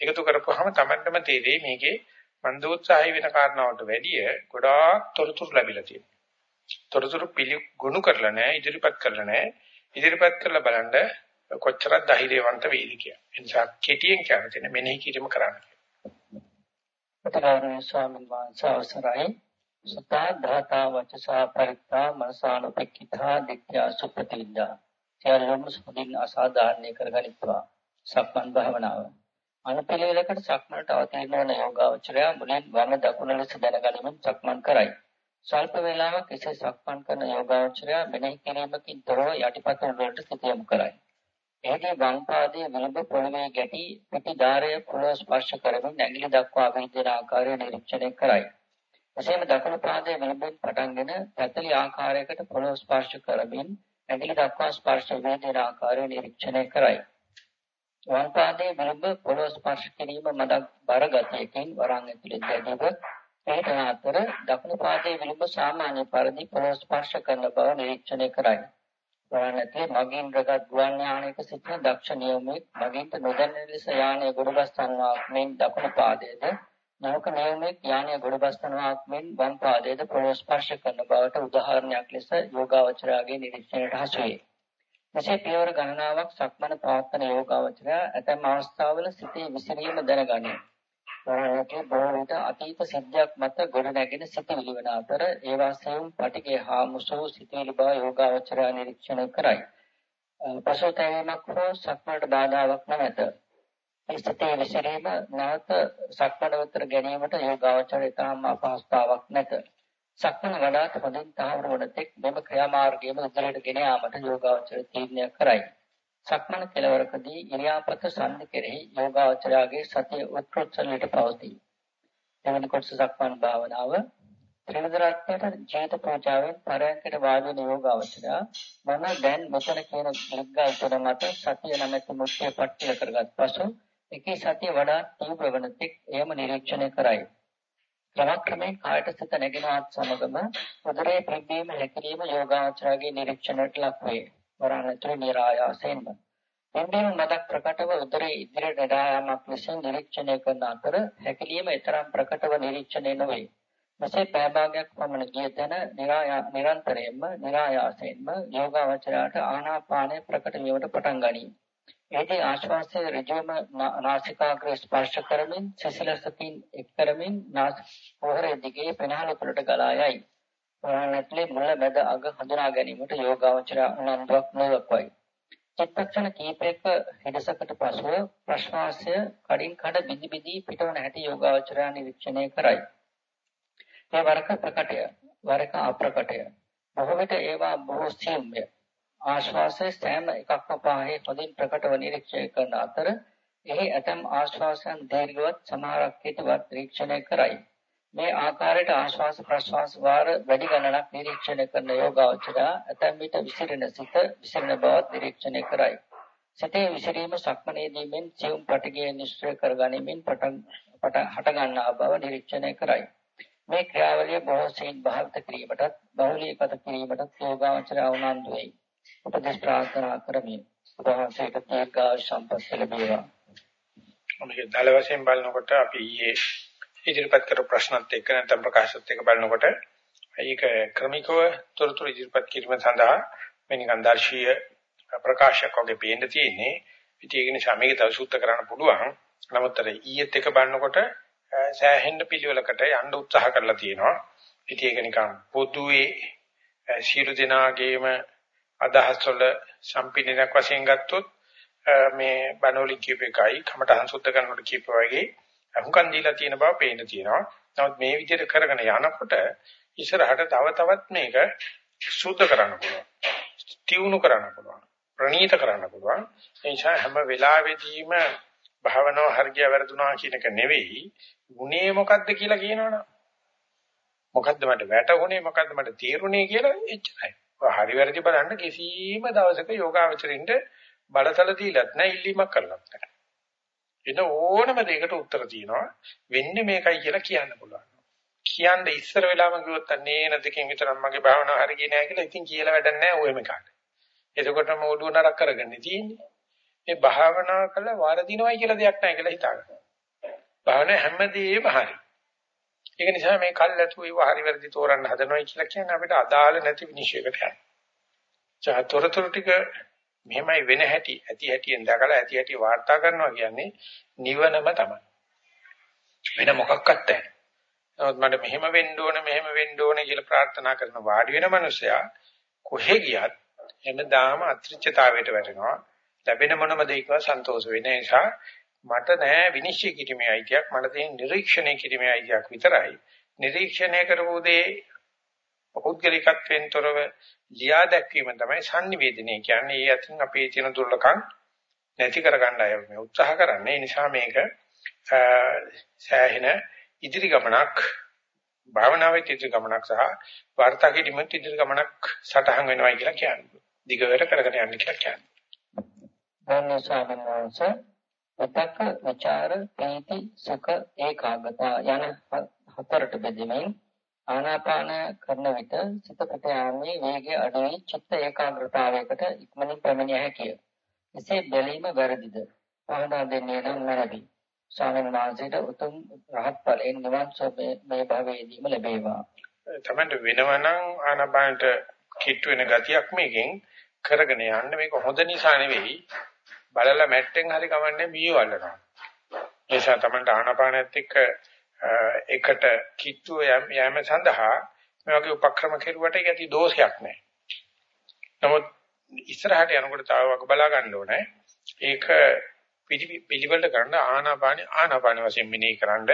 එකතු කරපුවාම Tamandම තේරෙයි මේකේ මන්දෝත්සාහය වෙන කාරණාවට වැඩිය ගොඩාක් තොරතුරු ලැබිලා තියෙනවා. තොරතුරු පිළිගුණ කරලා නැහැ, ඉදිරිපත් කරලා නැහැ. ඉදිරිපත් කරලා බලන්න කොච්චරක් ධෛර්යවන්ත වේද කියලා. ඒ නිසා කෙටියෙන් කියන්නේ මෙනෙහි කිරීම කරන්න. අතරාරේ ස්වාමීන් වහන්සේ අවසරයි. සතා ධාතා වචසා පරිත්තා මනසානුපෙක්ඛිතා දික්ඛා සුපතිද්දා සියල්ලම සුදින් අසාධාරණය කරගනිත්වා සක්මන් භාවනාව අනුපිළිවෙලකට සක්මනට අවතීර්ණ වන යෝගාවචරය මුලින් වම දකුණ ලෙස දැනගැනීමෙන් සක්මන් කරයි. ස්වල්ප වේලාවක් එසේ සක්මන් කරන යෝගාවචරය මෙනෙහි කිරීමකින් තොරව යටිපතුල් වලට සිත යොමු කරයි. එහිදී වම් පාදයේ විලුඹ පොළවේ ගැටි පිටි ධාරය පොළව ස්පර්ශ කරමින් ඇඟිලි දක්වා විහිදෙන ආකාරය නිරීක්ෂණය කරයි. එසේම දකුණු පාදයේ විලුඹෙන් පටන්ගෙන පැතලි ආකාරයකට පොළව ස්පර්ශ කරමින් ඇඟිලි දක්වා ස්පර්ශ වේදන ආකාරය නිරීක්ෂණය කරයි. වම් පාදයේ විලුඹ පොළොව ස්පර්ශ කිරීම මදක් බර ගතියකින් වරන් ඇතුලේ දැඩිව පිටන අතර දකුණු පාදයේ විලුඹ සාමාන්‍ය පරිදි පොළොව ස්පර්ශ කරන බව නිරීක්ෂණය කරයි. වරන් ඇතුලේ මගින් රගත් ගුවන් යානයක සිටින දක්ෂ නියමෙක් මගින්ට නොදැනෙන ලෙස යානය ගොඩබස්වනවා මෙන් දකුණු පාදයේද නවක නියමෙක් යානය ගොඩබස්වනවාක් මෙන් වම් පාදයේද පොළොව ස්පර්ශ කරන බවට උදාහරණයක් ලෙස යෝගාවචරයාගේ නිරීක්ෂණයට හසු වේ. මෙසේ පියවර ගණනාවක් සක්මන පවත්වන යෝගාවචරය ඇතැම් අවස්ථාවල සිතේ විසිරීම දැනගනී. වරණකේ බොහෝ විට අතීත සිද්ධියක් මත ගොඩ නැගෙන සිතිවිලි වන අතර ඒවා සෙවුම් පටිගේ හා මුසු සිතිවිලි බව යෝගාවචරය නිරීක්ෂණය කරයි. පසුතැවීමක් හෝ සක්මනට බාධාවක් නැත. මේ සිතේ විසිරීම නැවත සක්මන විතර ගැනීමට යෝගාවචරය තාම අපහසුතාවක් නැත. සක්මන වඩාත් හොඳින් තහවුරු වන තෙක් මෙම ක්‍රියාමාර්ගයේම ඉදිරියට ගෙන යාමට යෝගාවචර තීරණය කරයි. සක්මන කෙලවරකදී ඉරියාපත සංධ කෙරෙහි යෝගාවචරයාගේ සතිය උත්කෘෂ්ඨලයට පවතී. එවැනි කොටස සක්මන් භාවනාව ත්‍රිවිධරත්නයට ජීවිත පූජාවෙන් පරයන්කට වාඩි වෙන යෝගාවචරයා මම දැන් මෙතන කියන නිග්ගා උතන මත සතිය නැමැති මුක්තිය පට්ටිය කරගත් පසු එකී සතිය වඩාත් තීව්‍ර වන තෙක් එයම නිරීක්ෂණය කරයි. ක්‍රමක්‍රමයෙන් කායට සිත නැගෙනවත් සමගම උදරයේ ප්‍රබීම හැකිරීම යෝගාචරයේ නිරීක්ෂණයට ලක් වේ. වරණතර નિરાයාසයෙන්ම. එන්දෙන් මදක් ප්‍රකටව උදරයේ ඉදිරියට නඩායාමක් ලෙස නිරීක්ෂණය කරන අතර හැකිරීම ඊතරම් ප්‍රකටව නිරීක්ෂණය නොවේ. මෙසේ පය භාගයක් පමණ ගිය තැන නිරායාස නිරන්තරයෙන්ම નિરાයාසයෙන්ම යෝගාචරයට ආනාපානය ප්‍රකට වීමට පටන් ගනී. එහිදී ආශ්වාසයේ ඍජුවම නාසිකාග්‍රය ස්පර්ශ කරමින් සසිලසකින් එක් කරමින් නාසපොහරේ දිගේ පෙනහළ තුළට ගලා යයි. ප්‍රාණත්ලේ මුල මැද අග හඳුනා ගැනීමට යෝගාවචර උනන්දුවක් නොදක්වයි. චිත්තක්ෂණ කීපයක හිඩසකට පසුව ප්‍රශ්වාසය කඩින් කඩ බිදි බිදි පිටවන හැටි යෝගාචරය නිරීක්ෂණය කරයි. මේ වරක ප්‍රකටය, වරක අප්‍රකටය. බොහෝ විට ඒවා බොහෝ සියුම්ය. ආශ්වාසයේ සෑම එකක්ම පාහේ හොඳින් ප්‍රකටව නිරීක්ෂණය කරන අතර එහි ඇතම් ආශ්වාසයන් දීර්ඝවත් සමහරක් කෙටිවත් නිරීක්ෂණය කරයි. මේ ආකාරයට ආශ්වාස ප්‍රශ්වාස වාර වැඩි ගණනක් නිරීක්ෂණය කරන යෝගාවචරය ඇතැම් විට විසිරෙන සිත විසිරෙන බවත් නිරීක්ෂණය කරයි. සිතේ විසිරීම සක්මනේදී මෙන් සියුම් පටගිය නිශ්චය කරගැනීමෙන් පටන් හට ගන්නා බව නිරීක්ෂණය කරයි. මේ ක්‍රියාවලිය බොහෝ සෙයින් භාවිත කිරීමටත් බහුලීගත කිරීමටත් යෝගාවචරය උනන්දු වෙයි. උපදේශ ප්‍රාර්ථනා කරමි. උපවාසයට දීර්ඝායු සම්පත් ලැබේවා. මේක දල වශයෙන් බලනකොට අපි ඊයේ ඉදිරිපත් කර ප්‍රශ්නත් එක්ක නැත්නම් ප්‍රකාශත් එක්ක බලනකොට ඒක ක්‍රමිකව තොරතුරු ඉදිරිපත් කිරීම සඳහා මෙනිකන් දර්ශීය ප්‍රකාශයක් වගේ පේන්න තියෙන්නේ. ඉතින් ඒක නිසා මේක තව සූත්‍ර කරන්න පුළුවන්. නමුත් අර ඊයේත් එක බලනකොට සෑහෙන්න පිළිවෙලකට යන්න උත්සාහ කරලා තියෙනවා. ඉතින් ඒක නිකන් පොදුවේ සියලු දෙනාගේම අදහස් වල සම්පින්නයක් වශයෙන් ගත්තොත් මේ බණෝලි කියප එකයි කමටහන් සුද්ධ කරනකොට කියප වගේ අහුම්කන් දීලා තියෙන බව පේන්න තියෙනවා. නමුත් මේ විදිහට කරගෙන යනකොට ඉස්සරහට තව තවත් මේක සුද්ධ කරන්න පුළුවන්. ටියුණු කරන්න පුළුවන්. ප්‍රණීත කරන්න පුළුවන්. ඒ නිසා හැම වෙලාවෙදීම භාවනාව හරිය වැරදුනා කියන එක නෙවෙයි. ගුණේ මොකද්ද කියලා කියනවනේ. මොකද්ද මට වැටහුනේ මොකද්ද මට තේරුනේ කියලා එච්චරයි. හරි වැරදි බලන්න කිසිම දවසක යෝගාවචරින්ද බලතල දීලත් නැහැ ඉල්ලීමක් කරලත් නැහැ. එන ඕනම දෙයකට උත්තර තියෙනවා. වෙන්නේ මේකයි කියලා කියන්න පුළුවන්. කියන්න ඉස්සර වෙලාම කිව්වොත් අනේ නැදකින් විතරක් මගේ භාවනාව හරියන්නේ නැහැ කියලා ඉතින් කියලා වැඩක් නැහැ ඔය මේකට. එතකොටම ඔළුව නරක කරගන්න තියෙන්නේ. මේ භාවනාව කළ වරදිනවයි කියලා දෙයක් නැහැ කියලා හිතාගන්න. භාවනාව හැමදේම හරි. ඒක නිසා මේ කල්ැතු ඒව හරි වැරදි තෝරන්න හදනවයි කියලා කියන්නේ අපිට අදාළ නැති විනිශ්චයකට යනවා. චාතොරතුරු ටික මෙහෙමයි වෙන හැටි ඇති හැටියෙන් දැකලා ඇති හැටි වාර්තා කරනවා කියන්නේ නිවනම තමයි. වෙන මොකක්වත් නැහැ. නමුත් මට මෙහෙම වෙන්න ඕන මෙහෙම වෙන්න ඕන කියලා ප්‍රාර්ථනා කරන වාඩි වෙන මනුස්සයා කොහෙ ගියත් එනදාම අත්‍රිච්ඡතාවයට වැටෙනවා. ලැබෙන මොනම දෙයක සන්තෝෂ වෙන නිසා මට නෑ විනිශ්චය කිරීමේ අයිතියක් මට තියෙන නිරීක්ෂණය කිරීමේ අයිතියක් විතරයි. නිරීක්ෂණය කරපු දේ පෞද්ගලිකත්වයෙන් තොරව ලියා දැක්වීම තමයි sannivedanaye කියන්නේ. ඒ අතින් අපේ තියෙන දුර්ලකම් නැති කරගන්න අය මේ උත්සාහ කරන්නේ. ඒ නිසා මේක සෑහෙන ඉදිරි ගමනක් භාවනාවේ ඉදිරි ගමනක් සහ වාර්තා කිරීමේ ඉදිරි ගමනක් සටහන් වෙනවා කියලා කියන්නේ. දිගට කරගෙන යන්න කියලා කියන්නේ. ධර්ම සාමනස උපක විචාර ප්‍රීති සුඛ ඒකාග්‍රතා යන හතරට බෙදෙමින් ආනාපාන කරන විට සිත පිට යාමේ වේගය අඩු වී චිත්ත ඒකාග්‍රතාවයකට ඉක්මනින් පැමිණිය හැකිය. එසේ බැලීම වැරදිද? පහදා දෙන්නේ නම් නැරඹි. ස්වාමීන් වහන්සේට උතුම් රහත් ඵලයෙන් නිවන් සුව මේ භවයේදීම ලැබේවා. තමයි වෙනවනම් ආනාපානට කිට්ටු වෙන ගතියක් මේකෙන් කරගෙන යන්න මේක හොඳ නිසා නෙවෙයි බලලා මැට්ටෙන් හරි කමන්නේ මීව අල්ලනවා. ඒ නිසා තමයි ආනාපානෙත් එක්ක එකට කිට්ටුව යෑම සඳහා මේ වගේ උපක්‍රම කෙරුවට ඒක ඇති දෝෂයක් නැහැ. නමුත් ඉස්සරහට යනකොට තව වග බලා ගන්න ඕනේ. ඒක පිළිවෙලට කරන්න ආනාපාන ආනාපාන වශයෙන් මෙනෙහි කරන්න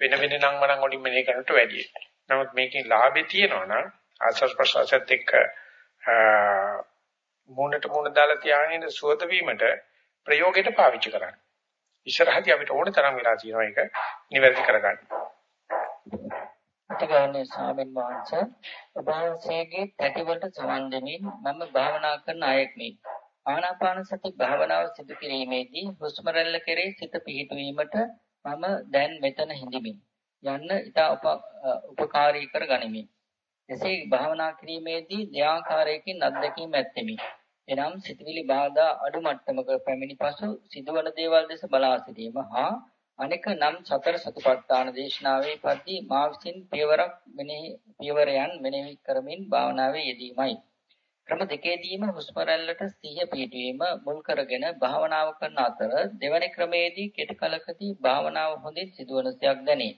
වෙන වෙන නම් මනම් වලින් මෙනෙහි කරනට වැඩියි. නමුත් මේකේ ලාභේ තියෙනවා නම් ආස්වාස් ප්‍රසවාසත් එක්ක මොනට මොන දාලා තියාගෙන සුවත වීමට ප්‍රයෝගයට පාවිච්චි කරන්න. ඉස්සරහදී අපිට ඕන තරම් වෙලා තියෙනවා ඒක නිවැරදි කරගන්න. අතිගානේ ස්වාමීන් වහන්සේ ඔබ වහන්සේගේ පැටිවලට සමන් දෙමින් මම භාවනා කරන අයෙක් මේ ආනාපාන සති භාවනාව සිදු කිරීමේදී හුස්ම රැල්ල කෙරේ සිත පිහිටුවීමට මම දැන් මෙතන හිඳිමි යන්න ඉතා උපකාරී කර ගනිමි. එසේ භාවනා කිරීමේදී දෙආකාරයකින් අත්දැකීම් ඇත්තෙමි. එනම් සිතවිලි බාධා අඩු මට්ටමක පැමිණි පසු සිදුවන දේවල් දෙස බලා සිටීම හා අනෙක නම් සතර සතිපට්ඨාන දේශනාවේ පරිදි මා විසින් පියවරක් මෙනෙහි පියවරයන් මෙනෙහි කරමින් භාවනාවේ යෙදීමයි. ක්‍රම දෙකේදීම හුස්ම රැල්ලට සිහිය පිහිටවීම මුල් කරගෙන භාවනාව කරන අතර දෙවැනි ක්‍රමයේදී කෙටි කලකදී භාවනාව හොඳින් සිදුවන සයක් දැනේ.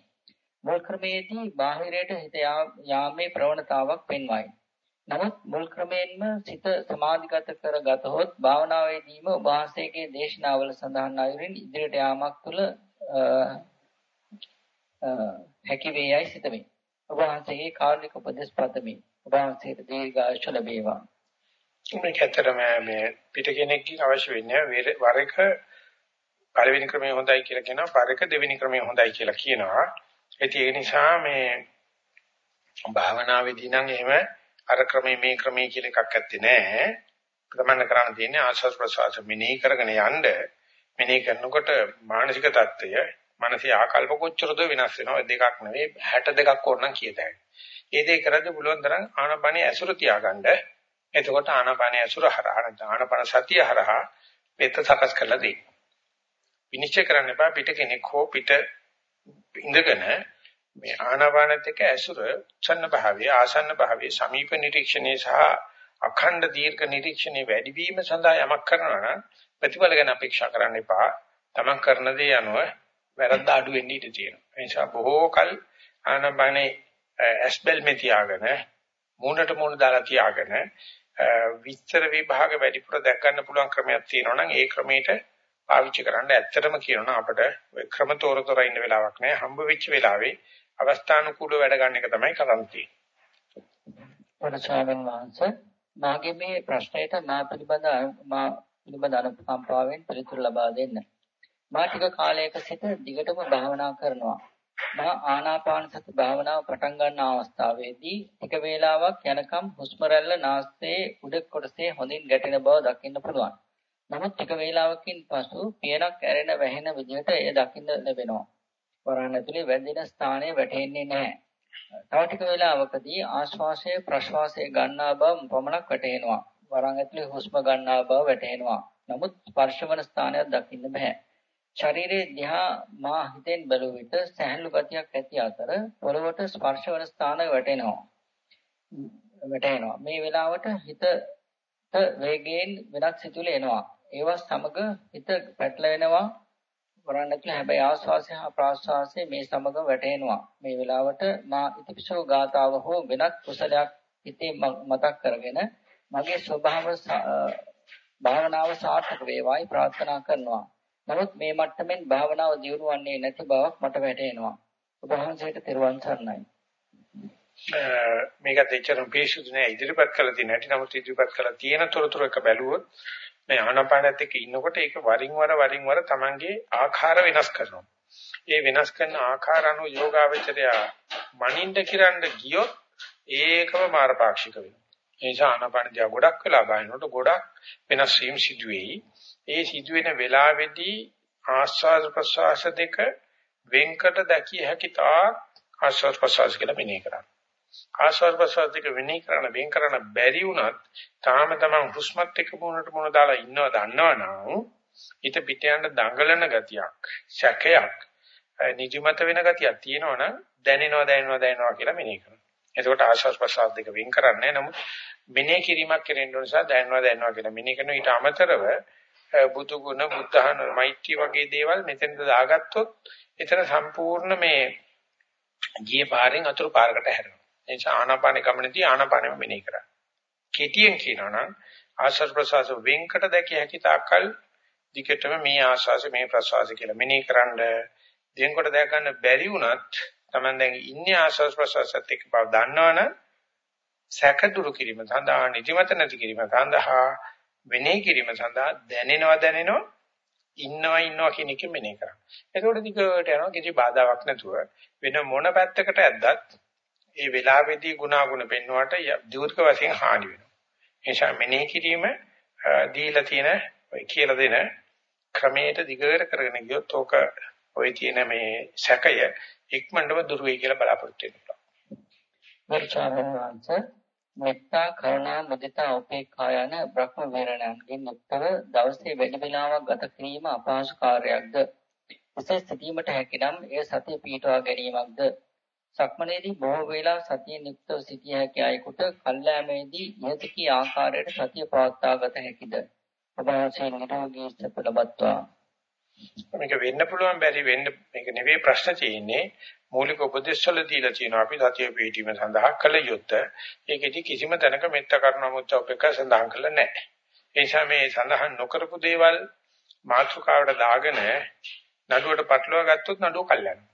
මුල් ක්‍රමයේදී බාහිරයට හිත යාමේ ප්‍රවණතාවක් පෙන්වයි. නමුත් මුල් ක්‍රමයෙන්ම සිත සමාධිගත කරගතහොත් භාවනාවේදීම ඔබ වහන්සේගේ දේශනාවල සඳහන් අයුරින් ඉදිරියට යාමක් තුළ හැකි වේයයි සිතමි. ඔබ වහන්සේගේ කාර්නික උපදෙස් පතමි. ඔබ වහන්සේට දීර්ඝායුෂ ලැබේවා. මේක ඇත්තටම මේ පිට කෙනෙක්ගෙන් අවශ්‍ය වෙන්නේ වර එක පළවෙනි ක්‍රමය හොඳයි කියලා කියනවා වර එක දෙවෙනි ක්‍රමය හොඳයි කියලා කියනවා. ඒ නිසා මේ භාවනාවේදී නම් එහෙම අර ක්‍රමේ මේ ක්‍රමේ කියලා එකක් ඇත්තේ නැහැ. ගමන කරන්න තියෙන්නේ ආශස් ප්‍රසවාස මිනී කරගෙන යන්න. මිනී කරනකොට මානසික தত্ত্বය, මානසික ආකල්ප කොච්චරද වෙනස් වෙනව දෙකක් නෙවෙයි 62ක් ඕනනම් කියතයි. ඒ දෙක කරද්දී පුළුවන් තරම් ආනපනිය ඇසුර තියාගන්න. එතකොට ආනපනිය ඇසුර හරහා ආනපන සතිය හරහා පිට සකස් කරලා දෙයි. විනිශ්චය කරන්න එපා පිට කෙනෙක් හෝ පිට ඉඳගෙන මේ ආනාපානත් එක්ක ඇසුර උච්ඡන්න භාවයේ ආසන්න භාවයේ සමීප නිරීක්ෂණේ සහ අඛණ්ඩ දීර්ඝ නිරීක්ෂණේ වැඩි වීම සඳහා යමක් කරනවා නම් ප්‍රතිඵල ගැන අපේක්ෂා කරන්න එපා. තමන් කරන දේ අනුව වැරද්ද අඩු වෙන්න ඉඩ තියෙනවා. ඒ නිසා බොහෝ කල ආනාපානේ ඇස්බල් මේ තියාගෙන මූණට මූණ දාලා තියාගෙන විස්තර විභාග වැඩිපුර දැක් ගන්න පුළුවන් ක්‍රමයක් තියෙනවා නම් ඒ ක්‍රමයට පාවිච්චි කරන්න ඇත්තටම කියනවා අපිට ක්‍රම තෝර තෝර ඉන්න වෙලාවක් නැහැ හම්බ වෙච්ච වෙලාවේ අවස්ථානුකූලව වැඩ ගන්න එක තමයි කරන්න තියෙන්නේ. වරචාවෙන් වහන්සේ මාගේ මේ ප්‍රශ්නයට මා පිළිබඳ මා පිළිබඳ අනුකම්පාවෙන් පිළිතුරු ලබා දෙන්න. මා ටික කාලයක සිට දිගටම භාවනා කරනවා. මා ආනාපාන සති භාවනාව පටන් ගන්න අවස්ථාවේදී ටික වේලාවක් යනකම් හුස්ම රැල්ල නාසයේ උඩ කොටසේ හොඳින් ගැටෙන බව දකින්න පුළුවන්. නමුත් ටික වේලාවකින් පසු පියනක් ඇරෙන වැහෙන විදිහට එය දකින්න ලැබෙනවා. වරහන් ඇතුලේ වැදින ස්ථානය වැටෙන්නේ නැහැ. තව ටික වේලාවකදී ආශ්වාසය ප්‍රශ්වාසය ගන්නා බව පමණක් වැටහෙනවා. වරහන් ඇතුලේ හුස්ම ගන්නා බව වැටහෙනවා. නමුත් ස්පර්ශවන ස්ථානයක් දකින්න බෑ. ශරීරයේ දිහා මා හිතෙන් බැලුව විට සැහැල්ලු ගතියක් ඇති අතර පොළවට ස්පර්ශවන ස්ථාන වැටෙනවා. වැටෙනවා. මේ වෙලාවට හිතට වේගයෙන් වෙනත් සිතුවිලි එනවා. ඒවා සමග හිත පැටලෙනවා වරන් ඇතුළේ හැබැයි ආස්වාසය හා ප්‍රාස්වාසය මේ සමග වැටෙනවා. මේ වෙලාවට මා ඉතිපිසෝ ගාතාව හෝ වෙනත් කුසලයක් හිතේ මතක් කරගෙන මගේ ස්වභාව භාවනාව සාර්ථක වේවායි ප්‍රාර්ථනා කරනවා. නමුත් මේ මට්ටමින් භාවනාව දියුණුවන්නේ නැති බවක් මට වැටහෙනවා. ඔබ වහන්සේට තෙරුවන් සරණයි. මේක දෙච්චරම පිසුදු නෑ ඉදිරිපත් කළ තියෙන හැටි නමුත් ඉදිරිපත් කළ තියෙන තොරතුරු එක බැලුවොත් මේ ආනාපානත් එක්ක ඉන්නකොට ඒක වරින් වර වරින් වර තමන්ගේ ආකාර වෙනස් කරනවා. ඒ වෙනස් කරන ආකාර අනුව යෝගාවචරය මනින්ද කිරන්න ගියොත් ඒකම මාරපාක්ෂික වෙනවා. ඒ නිසා ආනාපාන දිහා ගොඩක් වෙලා බලනකොට ගොඩක් වෙනස් වීම සිදු වෙයි. ඒ සිදුවෙන වෙලාවේදී ආස්වාද ප්‍රසවාස දෙක වෙන්කට දැකිය හැකි තා ආස්වාද ප්‍රසවාස කියලා මෙනෙහි කරන්න. ආශ්වාස ප්‍රශ්වාස දෙක වෙනේ කරන්න වෙන් කරන්න බැරි වුණත් තාම තමන් හුස්මත් එක්ක මොනට මොන දාලා ඉන්නව දන්නවනම් හිත පිට යන දඟලන ගතියක් සැකයක් නිදිමත වෙන ගතියක් තියෙනවනම් දැනෙනවා දැනෙනවා දැනෙනවා කියලා මෙනෙහි කරනවා. එතකොට ආශ්වාස ප්‍රශ්වාස දෙක වෙන් කරන්නේ නමුත් මෙනෙහි කිරීමක් කරන්න නිසා දැනෙනවා දැනෙනවා කියලා මෙනෙහි කරන ඊට අමතරව බුදු ගුණ බුද්ධහන මෛත්‍රී වගේ දේවල් මෙතෙන්ද දාගත්තොත් එතන සම්පූර්ණ මේ ගියේ පාරෙන් අතුරු පාරකට හැරෙනවා. ඒ නිසා ආනාපාන ගමනදී ආනාපානෙම මෙනෙහි කරන්න. කෙටියෙන් කියනවා නම් ආශ්වාස ප්‍රශ්වාස වෙන්කට දැකිය හැකි තාක්කල් දිගටම මේ ආශ්වාස මේ ප්‍රශ්වාස කියලා මෙනෙහි කරන්න දෙන්කොට දැක ගන්න බැරි වුණත් Taman දැන් ඉන්නේ ආශ්වාස ප්‍රශ්වාසත් එක්ක බව දන්නවනම් සැක දුරු කිරීම සඳහා නිදිමත නැති කිරීම සඳහා වෙනේ කිරීම සඳහා දැනෙනවා දැනෙනවා ඉන්නවා ඉන්නවා කියන එක මෙනෙහි කරා. එතකොට දිගට යනවා කිසි බාධාවක් නැතුව වෙන මොන පැත්තකට ඇද්දත් ඒ වෙලාවේදී ගුණාගුණ පෙන්වුවට දීර්ඝ වශයෙන් හානි වෙනවා. ඒ නිසා මෙනෙහි කිරීම දීලා තියෙන කියලා දෙන ක්‍රමයට දිගට කරගෙන ගියොත් ඕක ඔය තියෙන මේ සැකය ඉක්මනටම දුර වෙයි කියලා බලාපොරොත්තු වෙනවා. වර්ෂාවන්වන්ස මෙත්තා කරුණා මුදිතා උපේක්ඛා යන බ්‍රහ්ම විහරණයන්ගෙන් යුක්තව දවසේ වැඩි වේලාවක් ගත කිරීම අපහසු කාර්යයක්ද? එසේ සිටීමට හැකිනම් එය සතිය පිටවා ගැනීමක්ද? සක්මනේදී බොහෝ වේලා සතියෙන් යුක්තව සිටිය හැකි අයෙකුට කල්යාමේදී යතිකී ආකාරයට සතිය පවත්වා ගත හැකිද? ඔබ වහන්සේ නිරෝගී සුව ලබත්වා. මේක වෙන්න පුළුවන් බැරි වෙන්න මේක නෙවෙයි ප්‍රශ්න තියෙන්නේ මූලික උපදේශවල දීලා තියෙනවා අපි සතිය පිටීම සඳහා කළ යුත්තේ. ඒකෙදි කිසිම තැනක මෙත්ත කරුණා මුත්‍යා උපේක්ෂා සඳහන් කළා නැහැ. ඒ නිසා මේ සඳහන් නොකරපු දේවල් මාතෘකාවට දාගෙන නඩුවට පටලවා ගත්තොත් නඩුව කල්යනවා.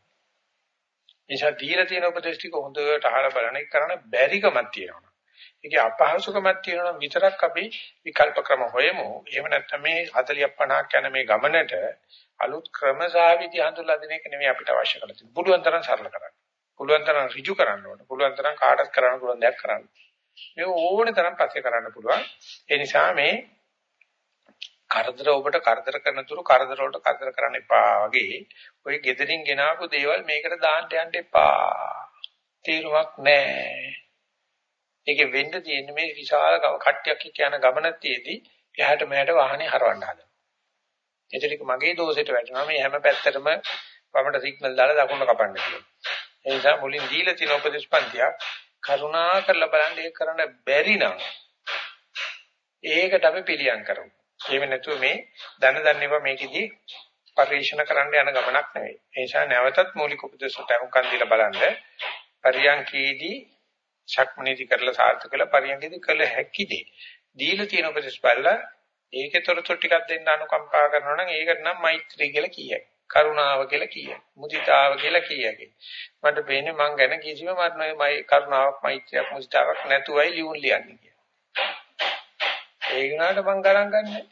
නිසා දීලා තියෙන උපදේශ ටික හොඳට අහලා බලන එක කරන්න බැරිකමක් තියෙනවා. ඒකේ අපහසුකමක් තියෙනවා විතරක් අපි විකල්ප ක්‍රම හොයමු. එහෙම නැත්නම් මේ 40 50ක් යන මේ ගමනට අලුත් ක්‍රම සහ විදි හඳුල්ලා දෙන එක නෙමෙයි අපිට අවශ්‍ය කරලා තියෙන්නේ. පුළුවන් තරම් සරල කරන්න. පුළුවන් තරම් ඍජු කරන්න ඕන. පුළුවන් තරම් කාටත් කරන්න පුළුවන් දෙයක් කරන්න. මේ ඕනේ තරම් පස්සේ කරන්න පුළුවන්. ඒ නිසා මේ කරදර ඔබට කරදර කරන තුරු කරදර වලට කරදර කරන්න එපා වගේ ඔය gederin ගෙනාවු දේවල් මේකට දාන්න යන්න එපා. තීරුවක් නැහැ. ඒකෙ වෙන්න තියෙන්නේ මේ විශාල කට්ටියක් කියන ගමනතියේදී එහාට මෙහාට වාහනේ හරවන්න හදන. එතනික මගේ දෝෂෙට වැටෙනවා මේ හැම පැත්තටම වමට සිග්නල් දාලා දකුණට කපන්න කියලා. ඒ නිසා මුලින් දීලා තියෙන උපදේශපන්තියක් කරුණා කරලා බලන්න ඒක කරන්න බැරි නම් ඒකට අපි පිළියම් කරමු. එහෙම නැතුව මේ දන දන්නේවා මේකෙදි පරිශන කරන්න යන ගමනක් නෙවෙයි. ඒ නිසා නැවතත් මූලික උපදේශයට අමුකන් දීලා බලන්න පරියන්කේදී ශක්මනීති කරලා සාර්ථක කළ පරියන්කේදී කළ හැකි දේ. දීලා තියෙන උපදේශ බලලා ඒකේ තොරතුරු ටිකක් දෙන්න අනුකම්පා කරනවා නම් ඒකට නම් මෛත්‍රී කියලා කියයි. කරුණාව කියලා කියයි. මුදිතාව කියලා කියයි. මට පේන්නේ මං ගැන කිසිම මරණය මයි කරුණාවක් මෛත්‍රියක් මුදිතාවක් නැතුවයි ලියුම් ලියන්නේ කියලා. ඒ වුණාට මං ගණන් ගන්නෑ.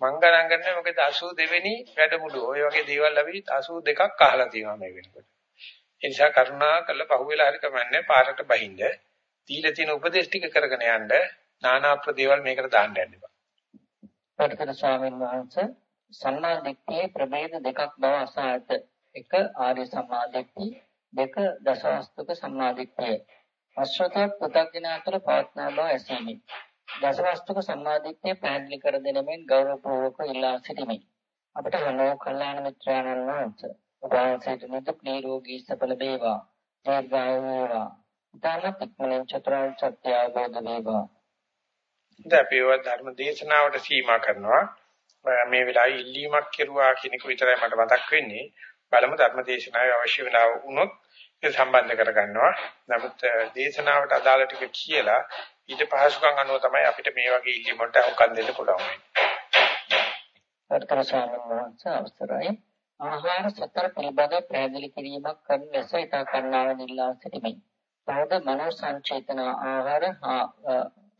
මං ගණන් ගන්නෑ මොකද 82 වෙනි වැඩමුළු. ඔය වගේ දේවල් අපි 82ක් අහලා තියෙනවා මේ වෙනකොට. ඒ නිසා කරුණා කළ පහුවෙලා හරි කමන්නේ පාරට බහින්ද දීලා තියෙන උපදේශ ටික කරගෙන යන්න নানা ප්‍රදේවල් මේකට දාන්න යන්න එපා. පරිතර ස්වාමීන් වහන්සේ සම්මා දිට්ඨියේ ප්‍රභේද දෙකක් බව අසා ඇත. එක ආර්ය සම්මා දිට්ඨිය, දෙක දසවස්තුක සම්මා දිට්ඨිය. අශ්‍රත පුතග්ජන අතර පවත්නා බව ඇසීමි. දසවස්තුක සම්මා දිට්ඨිය පැහැදිලි කර දෙනෙමින් ගෞරවපූර්වක ඉල්ලා සිටිමි. අපට හනෝ කල්යාණ මිත්‍රයන්න් වහන්සේ උදාහරණයට නිදුක් නිරෝගී සපල වේවා. දීර්ඝායු වේවා. ඊටම ඉක්මනින් චතුරාර්ය සත්‍ය අවබෝධ වේවා. දැන් අපි ඒවා ධර්ම දේශනාවට සීමා කරනවා. මේ වෙලාවේ ඉල්ලීමක් කෙරුවා කියන එක විතරයි මට මතක් වෙන්නේ. බලමු ධර්ම දේශනාවේ අවශ්‍ය වෙලාව වුණොත් ඒක සම්බන්ධ කරගන්නවා. නමුත් දේශනාවට අදාළ ටික කියලා ඊට පහසුකම් අනුව තමයි අපිට මේ වගේ ඉල්ලීම් වලට අහුම්කම් දෙන්න පුළුවන් වෙන්නේ. අවසරයි. ආහාර සතර පිළිබඳ පැහැදිලි කිරීමක් කරන ලෙස ඉතා කරුණාවෙන් ඉල්ලා සිටිමි. තවද මනෝ සංචේතන ආහාර හා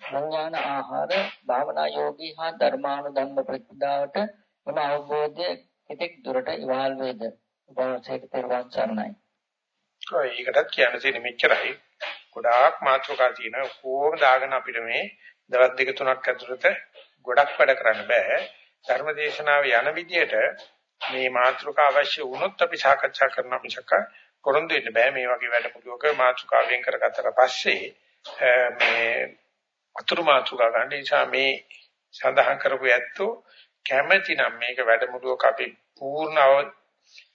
සංඥාන ආහාර භාවනා යෝගී හා ධර්මානුධම්ම ප්‍රතිදාවට එම අවබෝධය කෙතෙක් දුරට ඉවහල් වේද උපවාසයට පෙරවන් සරණයි. ඔය ඒකටත් කියන්න තියෙන මෙච්චරයි. ගොඩාක් මාතෘකා තියෙන කොහොම දාගෙන අපිට මේ දවස් දෙක තුනක් ඇතුළත ගොඩක් වැඩ කරන්න බෑ. ධර්මදේශනාව යන විදිහට මේ මාතෘකා අවශ්‍ය වුණොත් අපි සාකච්ඡා කරන මිසක පොරොන්දු වෙන්න බෑ මේ වගේ වැඩ පිළිවෙලක මාතෘකා වෙන් කරගත්තට පස්සේ මේ අතුරු මාතෘකා ගන්න නිසා මේ සඳහන් කරපු ඇත්තෝ කැමැති නම් මේක වැඩමුළුවක අපි පූර්ණ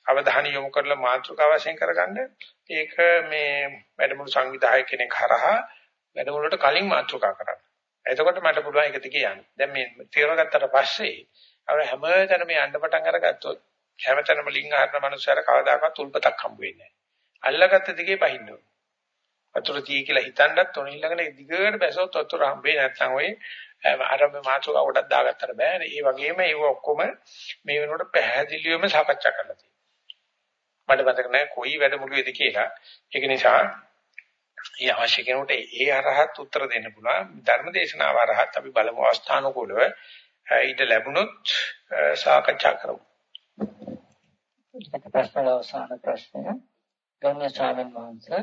අවධානය යොමු කරලා මාතෘකා වශයෙන් කරගන්න ඒක මේ වැඩමුළු සංවිධායක කෙනෙක් හරහා වැඩමුළුවට කලින් මාතෘකා කරන්න. එතකොට මට පුළුවන් ඒක දිගේ යන්න. දැන් මේ තීරණගත්තට පස්සේ අර හැමතැනම යන්න පටන් අරගත්තොත් හැමතැනම ලිංග හරන මනුස්සයර කවදාකවත් උල්පතක් හම්බ වෙන්නේ නැහැ. අල්ලගත්ත දිගේ පහින්න ඕනේ. වතුර තිය කියලා හිතන්නත් ඕන ඊළඟට දිගට බැසොත් වතුර හම්බෙන්නේ නැත්නම් ඔය ආරම්භ මාතෘක කොටක් දාගත්තට බෑ. ඒ වගේම ඒව ඔක්කොම මේ වෙනකොට පැහැදිලිවම සාකච්ඡා කරලා තියෙනවා. මට මතක නැහැ කොයි වැඩමුළුවේද කියලා. ඒක නිසා ඒ අවශ්‍ය කෙනෙකුට ඒ අරහත් උත්තර දෙන්න පුළුවන්. ධර්මදේශනාව අරහත් අපි බලමු අවස්ථානුකූලව ඊට ලැබුණොත් සාකච්ඡා කරමු. ප්‍රශ්න අවසාන ප්‍රශ්නය ගෞරවනීය ස්වාමීන් වහන්සේ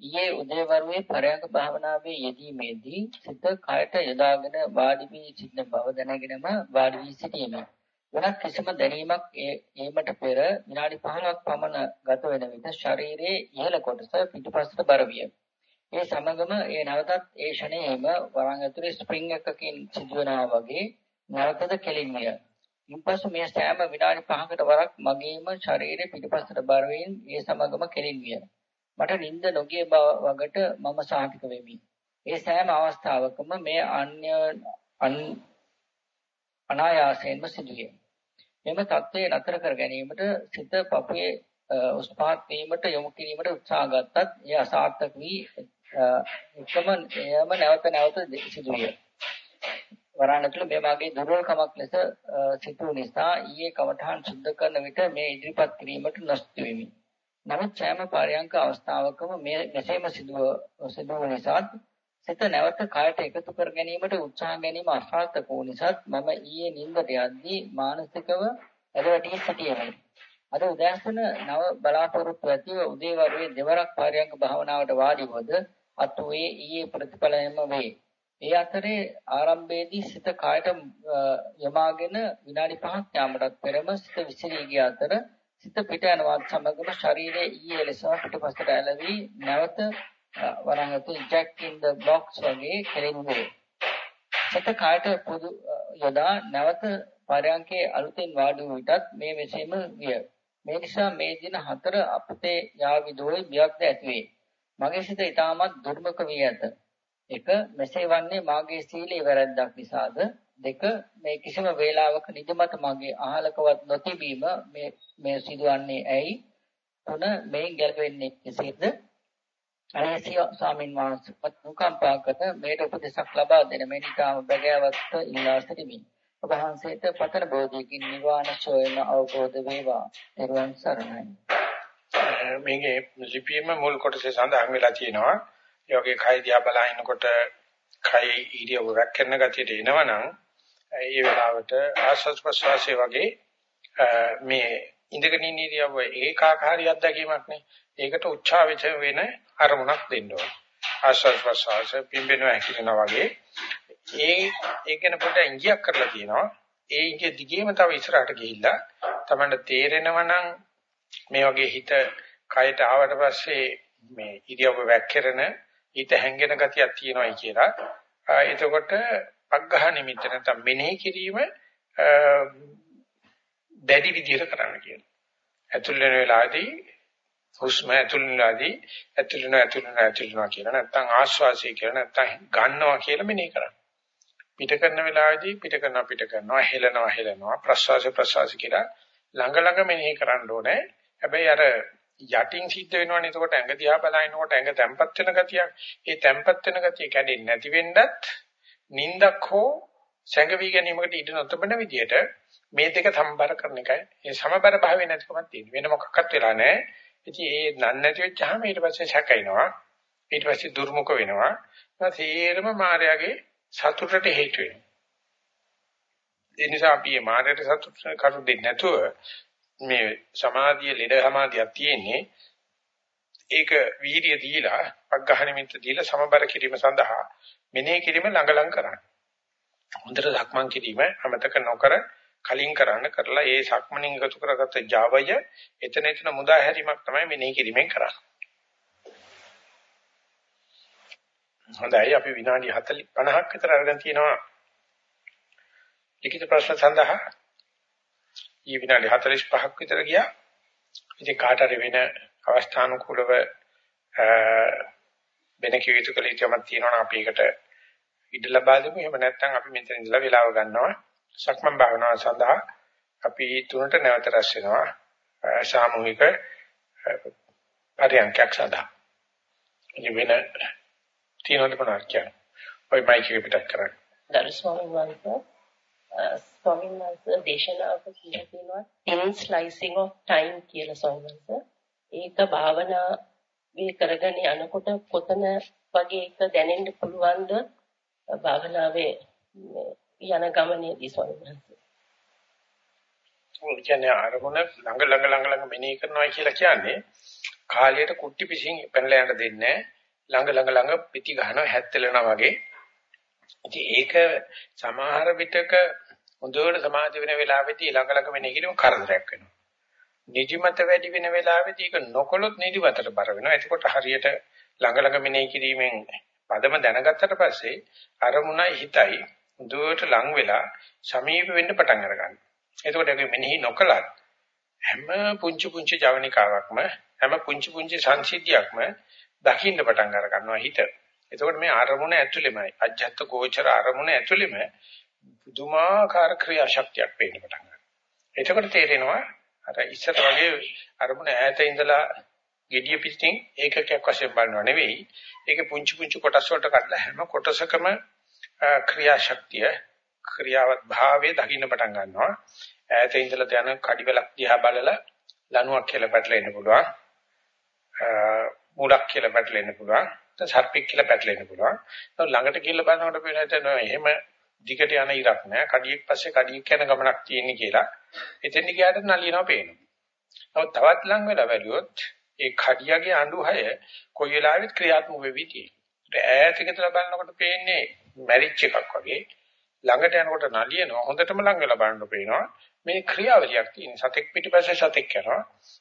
ඊයේ උදේවරුේ පරයන්ක භාවනාවේ යෙදීමේදී සිත කයට යොදාගෙන වාඩි වී සිටින බව දැනගෙනම වාඩි වී සිටීමේ වෙනත් කිසිම දැනීමක් ඒමට පෙර විනාඩි 15ක් පමණ ගත වෙන විට ශරීරයේ ඉහළ කොටස පිටුපසට බර විය. ඒ සමගම ඒ නැවතත් ඒ ෂණයෙම වරන් ඇතුලේ ස්ප්‍රින්ග් එකකින් සිදුවනවා වගේ නැවතද කෙලින් විය. ඉන්පසු මේ සෑම විනාඩි 5කට වරක් මගේම ශරීරයේ පිටුපසට බර වීම ඒ සමගම කෙලින් විය. මට නිින්ද නොගිය වගට මම සාහිත වෙමි. ඒ සෑම අවස්ථාවකම මේ අන්‍ය අනායාසයෙන්ම සිදුවේ. මෙම தත්ත්වය නතර කර ගැනීමට සිත පපුවේ උස්පාත් වීමට යොමු කිරීමට උත්සාහ ගත්තත් එය අසාර්ථක වී එකම එයම නැවත නැවත සිදුවිය. වරණ ඇතුළේ මේ මාගේ දුර්වලකමක් ලෙස සිටු නිසා ඊයේ කමඨහන් සුද්ධ කරන විට මේ ඉදිරිපත් කිරීමට නොසිතු වෙමි. නමුත් සෑම පරයන්ක අවස්ථාවකම මේ මෙසේම සිදුව සිදුව නිසා සිත නැවත කායට එකතු කර ගැනීමට උත්සාහ ගැනීම අසාර්ථක වූ නිසා මම ඊයේ නිින්දට යද්දී මානසිකව එළවටි සිටියෙමි. අද උදෑසන නව බලාපොරොත්තු ඇතිව උදේවරුේ දෙවරක් පරයන්ක භාවනාවට වාඩි වුවද අතුවේ ඊයේ ප්‍රතිඵලයම වේ. ඒ අතරේ ආරම්භයේදී සිත කායට යමාගෙන විනාඩි 5ක් යාමටත් පෙරම සිත විසිරී ගිය අතර සිත පිට යනවත් සමගම ශරීරයේ ඊයේ ලෙස පිටපසට ඇලවි නැවත වරංගතු ජැක් ඉන් ද බොක්ස් වගේ කෙරෙන්නේ. සිත කායට පොදු යොදා නැවත පරයන්කේ අලුතෙන් වාඩි වූ විටත් මේ මෙසේම විය. මේ නිසා මේ දින හතර අපතේ යාවි දෝයි බියක්ද ඇතිවේ. මගේ සිත ඊටමත් දුර්මක වී ඇත. එක මෙසේ වන්නේ මාගේ සීලේ වැරැද්දක් නිසාද දෙක මේ කිසිම වේලාවක නිදිමත මගේ අහලකවත් නොතිබීම මේ මේ සිදුවන්නේ ඇයි තුන මේ ගැලපෙන්නේ කෙසේද අනේසිය ස්වාමින් වහන්සේ පත්නුකම්පා කර මේට උපදේශක් ලබා දෙන මෙනිකාම බගෑවත් ඉල්ලා සිටිමි ඔබ වහන්සේට පතර බෝධියකින් නිවාන සොයන අවබෝධ වේවා. නිර්වාණ සරණයි. මේකේ ලිපියෙම මුල් කොටසේ සඳහන් වෙලා තියෙනවා. ඒ වගේ කය දිහා බලනකොට කය ඉරියව් රැකගෙන ගතියට එනවනම් ඒ වෙලාවට ආස්වාද ප්‍රසවාසයේ වගේ මේ ඉඳගෙන ඉන්න ඉරියව්ව ඒකාකාරී අත්දැකීමක් නේ. ඒකට උච්චාවිච වෙන අරමුණක් දෙන්න ඕනේ. ආස්වාද ප්‍රසවාස පිම්බෙනවා හැකිනවා වගේ ඒ ඒකන පොඩ ඉංගියක් කරලා තියෙනවා. ඒ ඉංගිය දිගේම තව ඉස්සරහට ගිහිල්ලා තමන්ට තේරෙනවා නම් මේ වගේ හිත කයට ආවට පස්සේ මේ ඉරියව්ව වැක්කිරෙන හිත හැංගෙන ගතියක් තියෙනවායි කියලා. එතකොට පග්ඝහ නිමිත්ත නැත්නම් මෙනෙහි කිරීම දැඩි විදිහට කරන්න කියනවා. ඇතුල් වෙන වෙලාවේදී හුස්ම ඇතුල් වෙනවාදී ඇතුල් වෙනවා ඇතුල් වෙනවා ඇතුල් වෙනවා කියලා නැත්නම් ආශ්වාසය කියලා නැත්නම් ගන්නවා කියලා මෙනෙහි කරන්න. පිට කරන වෙලාවේදී පිට කරනවා පිට කරනවා හෙලනවා හෙලනවා ප්‍රශ්වාස ප්‍රශ්වාස කියලා ළඟ ළඟ මෙනෙහි කරන්න ඕනේ. හැබැයි අර යටින් සිද්ධ වෙනවනේ එතකොට ඇඟ දිහා බලනකොට ඇඟ තැම්පත් වෙන ගතියක්. ඒ තැම්පත් වෙන ගතිය කැඩෙන්නේ නැති වෙන්නත් නින්දක් හෝ සැඟවි ගැනීමකට ඉඩ නොතබන විදියට මේ දෙක සමබර කරන එකයි. මේ සමබර භාවය නැතිකමක් තියෙනවා. වෙන මොකක්වත් වෙලා නැහැ. ඉතින් ඒ නන් නැති වෙච්චාම ඊට පස්සේ සැකයිනවා. ඊට පස්සේ දුර්මුඛ වෙනවා. තේරම මායාවේ සතුටට හේතු වෙනවා. ඒ නිසා අපි මේ මායාවට සතුට කරු දෙන්නේ නැතුව මේ සමාධිය ලෙඩ සමාධියක් තියෙන්නේ ඒක වීර්ය දීලා පග්ඝහ නිමිත්ත දීලා සමබර කිරීම සඳහා මෙනෙහි කිරීම ළඟ ළඟ කරන්න. හොඳට සක්මන් කිරීම අමතක නොකර කලින් කරන්න කරලා ඒ සක්මනින් එකතු කරගත්ත Javaය එතන එතන මුදා හැරීමක් තමයි මෙනෙහි කිරීමෙන් කරන්නේ. හොඳයි අපි විනාඩි 40 50ක් විතර අරගෙන තිනවා ලිඛිත ප්‍රශ්න සඳහා ඊ විනාඩි 45ක් විතර ගියා. ඉතින් කාට හරි වෙන අවස්ථානුකූලව වෙන කිවිතු කළ යුතුමක් තියෙනවා නම් අපි ඒකට ඉඩ ලබා දෙමු. එහෙම නැත්නම් අපි මෙතන ඉඳලා වෙලාව ගන්නවා. සක්මන් භාවනාව සඳහා අපි තුනට නැවත රැස් වෙනවා. සාමූහික පරියන්කයක් සඳහා. ඉතින් වෙන තියෙනවද මොනවද කියන්නේ? ඔය මයික් එක පිටත් කරන්න. දරු ස්වාමීන් වහන්සේ ස්වාමීන් වහන්සේ දේශනාවක කියලා තියෙනවා thin slicing of time කියලා ස්වාමීන් වහන්සේ. ඒක භාවනා මේ කරගෙන යනකොට කොතන වගේ එක දැනෙන්න පුළුවන්ද භාවනාවේ යන ගමනේදී ස්වාමීන් වහන්සේ. ඔය කියන්නේ අරමුණ ළඟ ළඟ ළඟ ළඟ මෙනෙහි කරනවා කියලා කියන්නේ කාලයට කුට්ටි පිසින් පැනලා යන්න දෙන්නේ ළඟ ළඟ ළඟ පිටි ගහනවා හැත්තෙලනවා වගේ ඉතින් ඒක සමහර විටක හොඳට සමාධි වෙන වෙලාවෙදී ළඟ ළඟ වෙන කිරීම කරදරයක් වෙනවා. නිදිමත වැඩි වෙන වෙලාවෙදී ඒක නොකොලොත් නිදිමතට බර වෙනවා. එතකොට හරියට ළඟ ළඟ මෙනෙහි කිරීමෙන් පදම දැනගත්තට පස්සේ අරමුණයි හිතයි හොඳට ලං වෙලා සමීප වෙන්න පටන් අරගන්නවා. එතකොට ඒක මෙනෙහි නොකලත් හැම පුංචි පුංචි ජවනිකාවක්ම හැම පුංචි පුංචි සංසිද්ධියක්ම දකින්න පටන් අර ගන්නවා හිත. එතකොට මේ අරමුණ ඇතුළෙමයි අජ්ජත් ගෝචර අරමුණ ඇතුළෙම පුදුමාකාර ක්‍රියාශක්තියක් පේන්න පටන් ගන්නවා. එතකොට තේරෙනවා අර ඉස්සර වගේ අරමුණ ඈත ඉඳලා gediya පිටින් ඒකකයක් වශයෙන් බලනවා නෙවෙයි. ඒකේ පුංචි පුංචි කොටස් වලට කඩලා හැම කොටසකම ක්‍රියාශක්තිය ක්‍රියාවත් භාවයේ දකින්න පටන් ගන්නවා. ඈත ඉඳලා යන කඩිවලක් දිහා බලලා ලණුවක් කියලා පැටලෙන්න පුළුවන්. මුඩක් කියලා පැටලෙන්න පුළුවන්. සර්පෙක් කියලා පැටලෙන්න පුළුවන්. ළඟට ගිහිල්ලා බලනකොට පේනවා එහෙම දිගට යන ඉරක් නෑ. කඩියෙක් පස්සේ කඩියෙක් යන ගමනක් තියෙන්නේ කියලා. එතෙන් ගියාට නලියනවා පේනවා. නමුත් තවත් ලඟ වෙලා බැලුවොත් ඒ කඩියගේ අඬුහය කොයි වෙලාවෙත් ක්‍රියාත්මක වෙවි තියෙනවා. ඈතක ඉඳලා බලනකොට පේන්නේ මැරිච් එකක් වගේ. ළඟට යනකොට නලියනවා. හොඳටම ලඟ වෙලා බලනකොට පේනවා මේ ක්‍රියාවලියක් තියෙන. සතෙක් පිටිපස්සේ සතෙක් යනවා.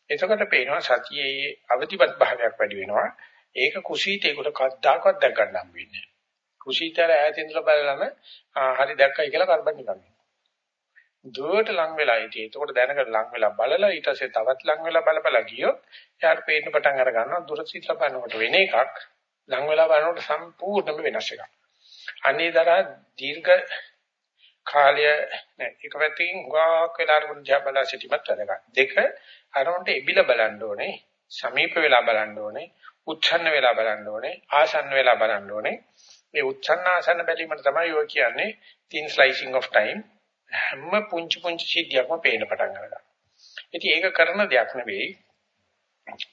එතකොට පේනවා සතියේ අවදිපත් භාවයක් වැඩි වෙනවා. ඒක කුසීතේකට කද්දාකවත් දැක් ගන්න හම්බ වෙන්නේ. කුසීතර ඈතින් ඉඳලා බලලම හරි දැක්කයි කියලා කරබන් නිකන්. දුවට ලං වෙලා ඉතින් එතකොට දැනගෙන ලං වෙලා බලලා ඊට පස්සේ තවත් ලං වෙලා බලපලා ගියොත් එයාට පේන්න පටන් අර ගන්නවා දුර සිත්ලා බලනකොට වෙන එකක් ලං වෙලා බලනකොට සම්පූර්ණයෙන්ම වෙනස් එකක්. අනේදරා දීර්ඝ කාලය නෑ එක පැත්තකින් හුඟක් වෙලා අරමුණ දිහා බලා සිටීමත් වැඩගන්න. දෙක අරමුණට එබිලා බලන්න ඕනේ, සමීප වෙලා බලන්න ඕනේ, උච්ඡන්න වෙලා බලන්න ඕනේ, ආසන්න වෙලා බලන්න ඕනේ. මේ උච්ඡන්න ආසන්න බැලීමට තමයි ඔය කියන්නේ thin slicing of time හැම පුංචි පුංචි සිද්ධියක්ම පේන්න පටන් ගන්නවා. ඉතින් ඒක කරන දෙයක් නෙවෙයි.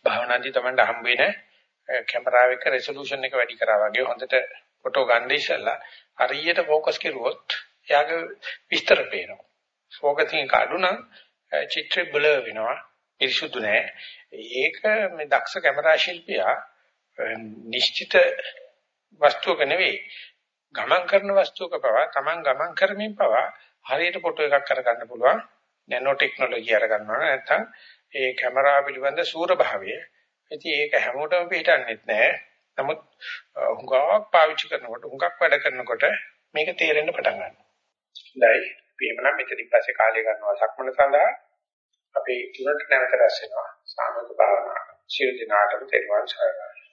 භාවනාදී තමයි හම්බ වෙන කැමරාවක රෙසලූෂන් එක වැඩි කරා වගේ හොඳට ෆොටෝ ගන්න ඉස්සලා හරියට ફોකස් කරුවොත් එයාගේ විස්තර පේනවා. ફોකසින් කාඩු නම් චිත්‍රය බ්ලර් වෙනවා. පිරිසුදු නෑ. ඒක මේ දක්ෂ කැමරා ශිල්පියා නිශ්චිත වස්තුවක නෙවෙයි ගමන් කරන වස්තුවක පවා Taman ගමන් කරමින් පවා හරියට ෆොටෝ එකක් කරගන්න පුළුවන් නැනෝ ටෙක්නොලොජි අර ගන්නවා නැත්නම් ඒ කැමරාව පිළිබඳ සූර භාවය. ඉතින් ඒක හැමෝටම පිටන්නේත් නැහැ. නමුත් හුඟක් පාවිච්චි කරනකොට හුඟක් වැඩ කරනකොට මේක තේරෙන්න පටන් ගන්නවා. හොඳයි. අපි එමනම් මෙතනින් පස්සේ කාලය ගන්නවා සක්මන සඳහා අපි තුනට නැවත රැස් වෙනවා. සාමූහික භාවනා. සියලු දිනාටම තෙරුවන් සරණයි.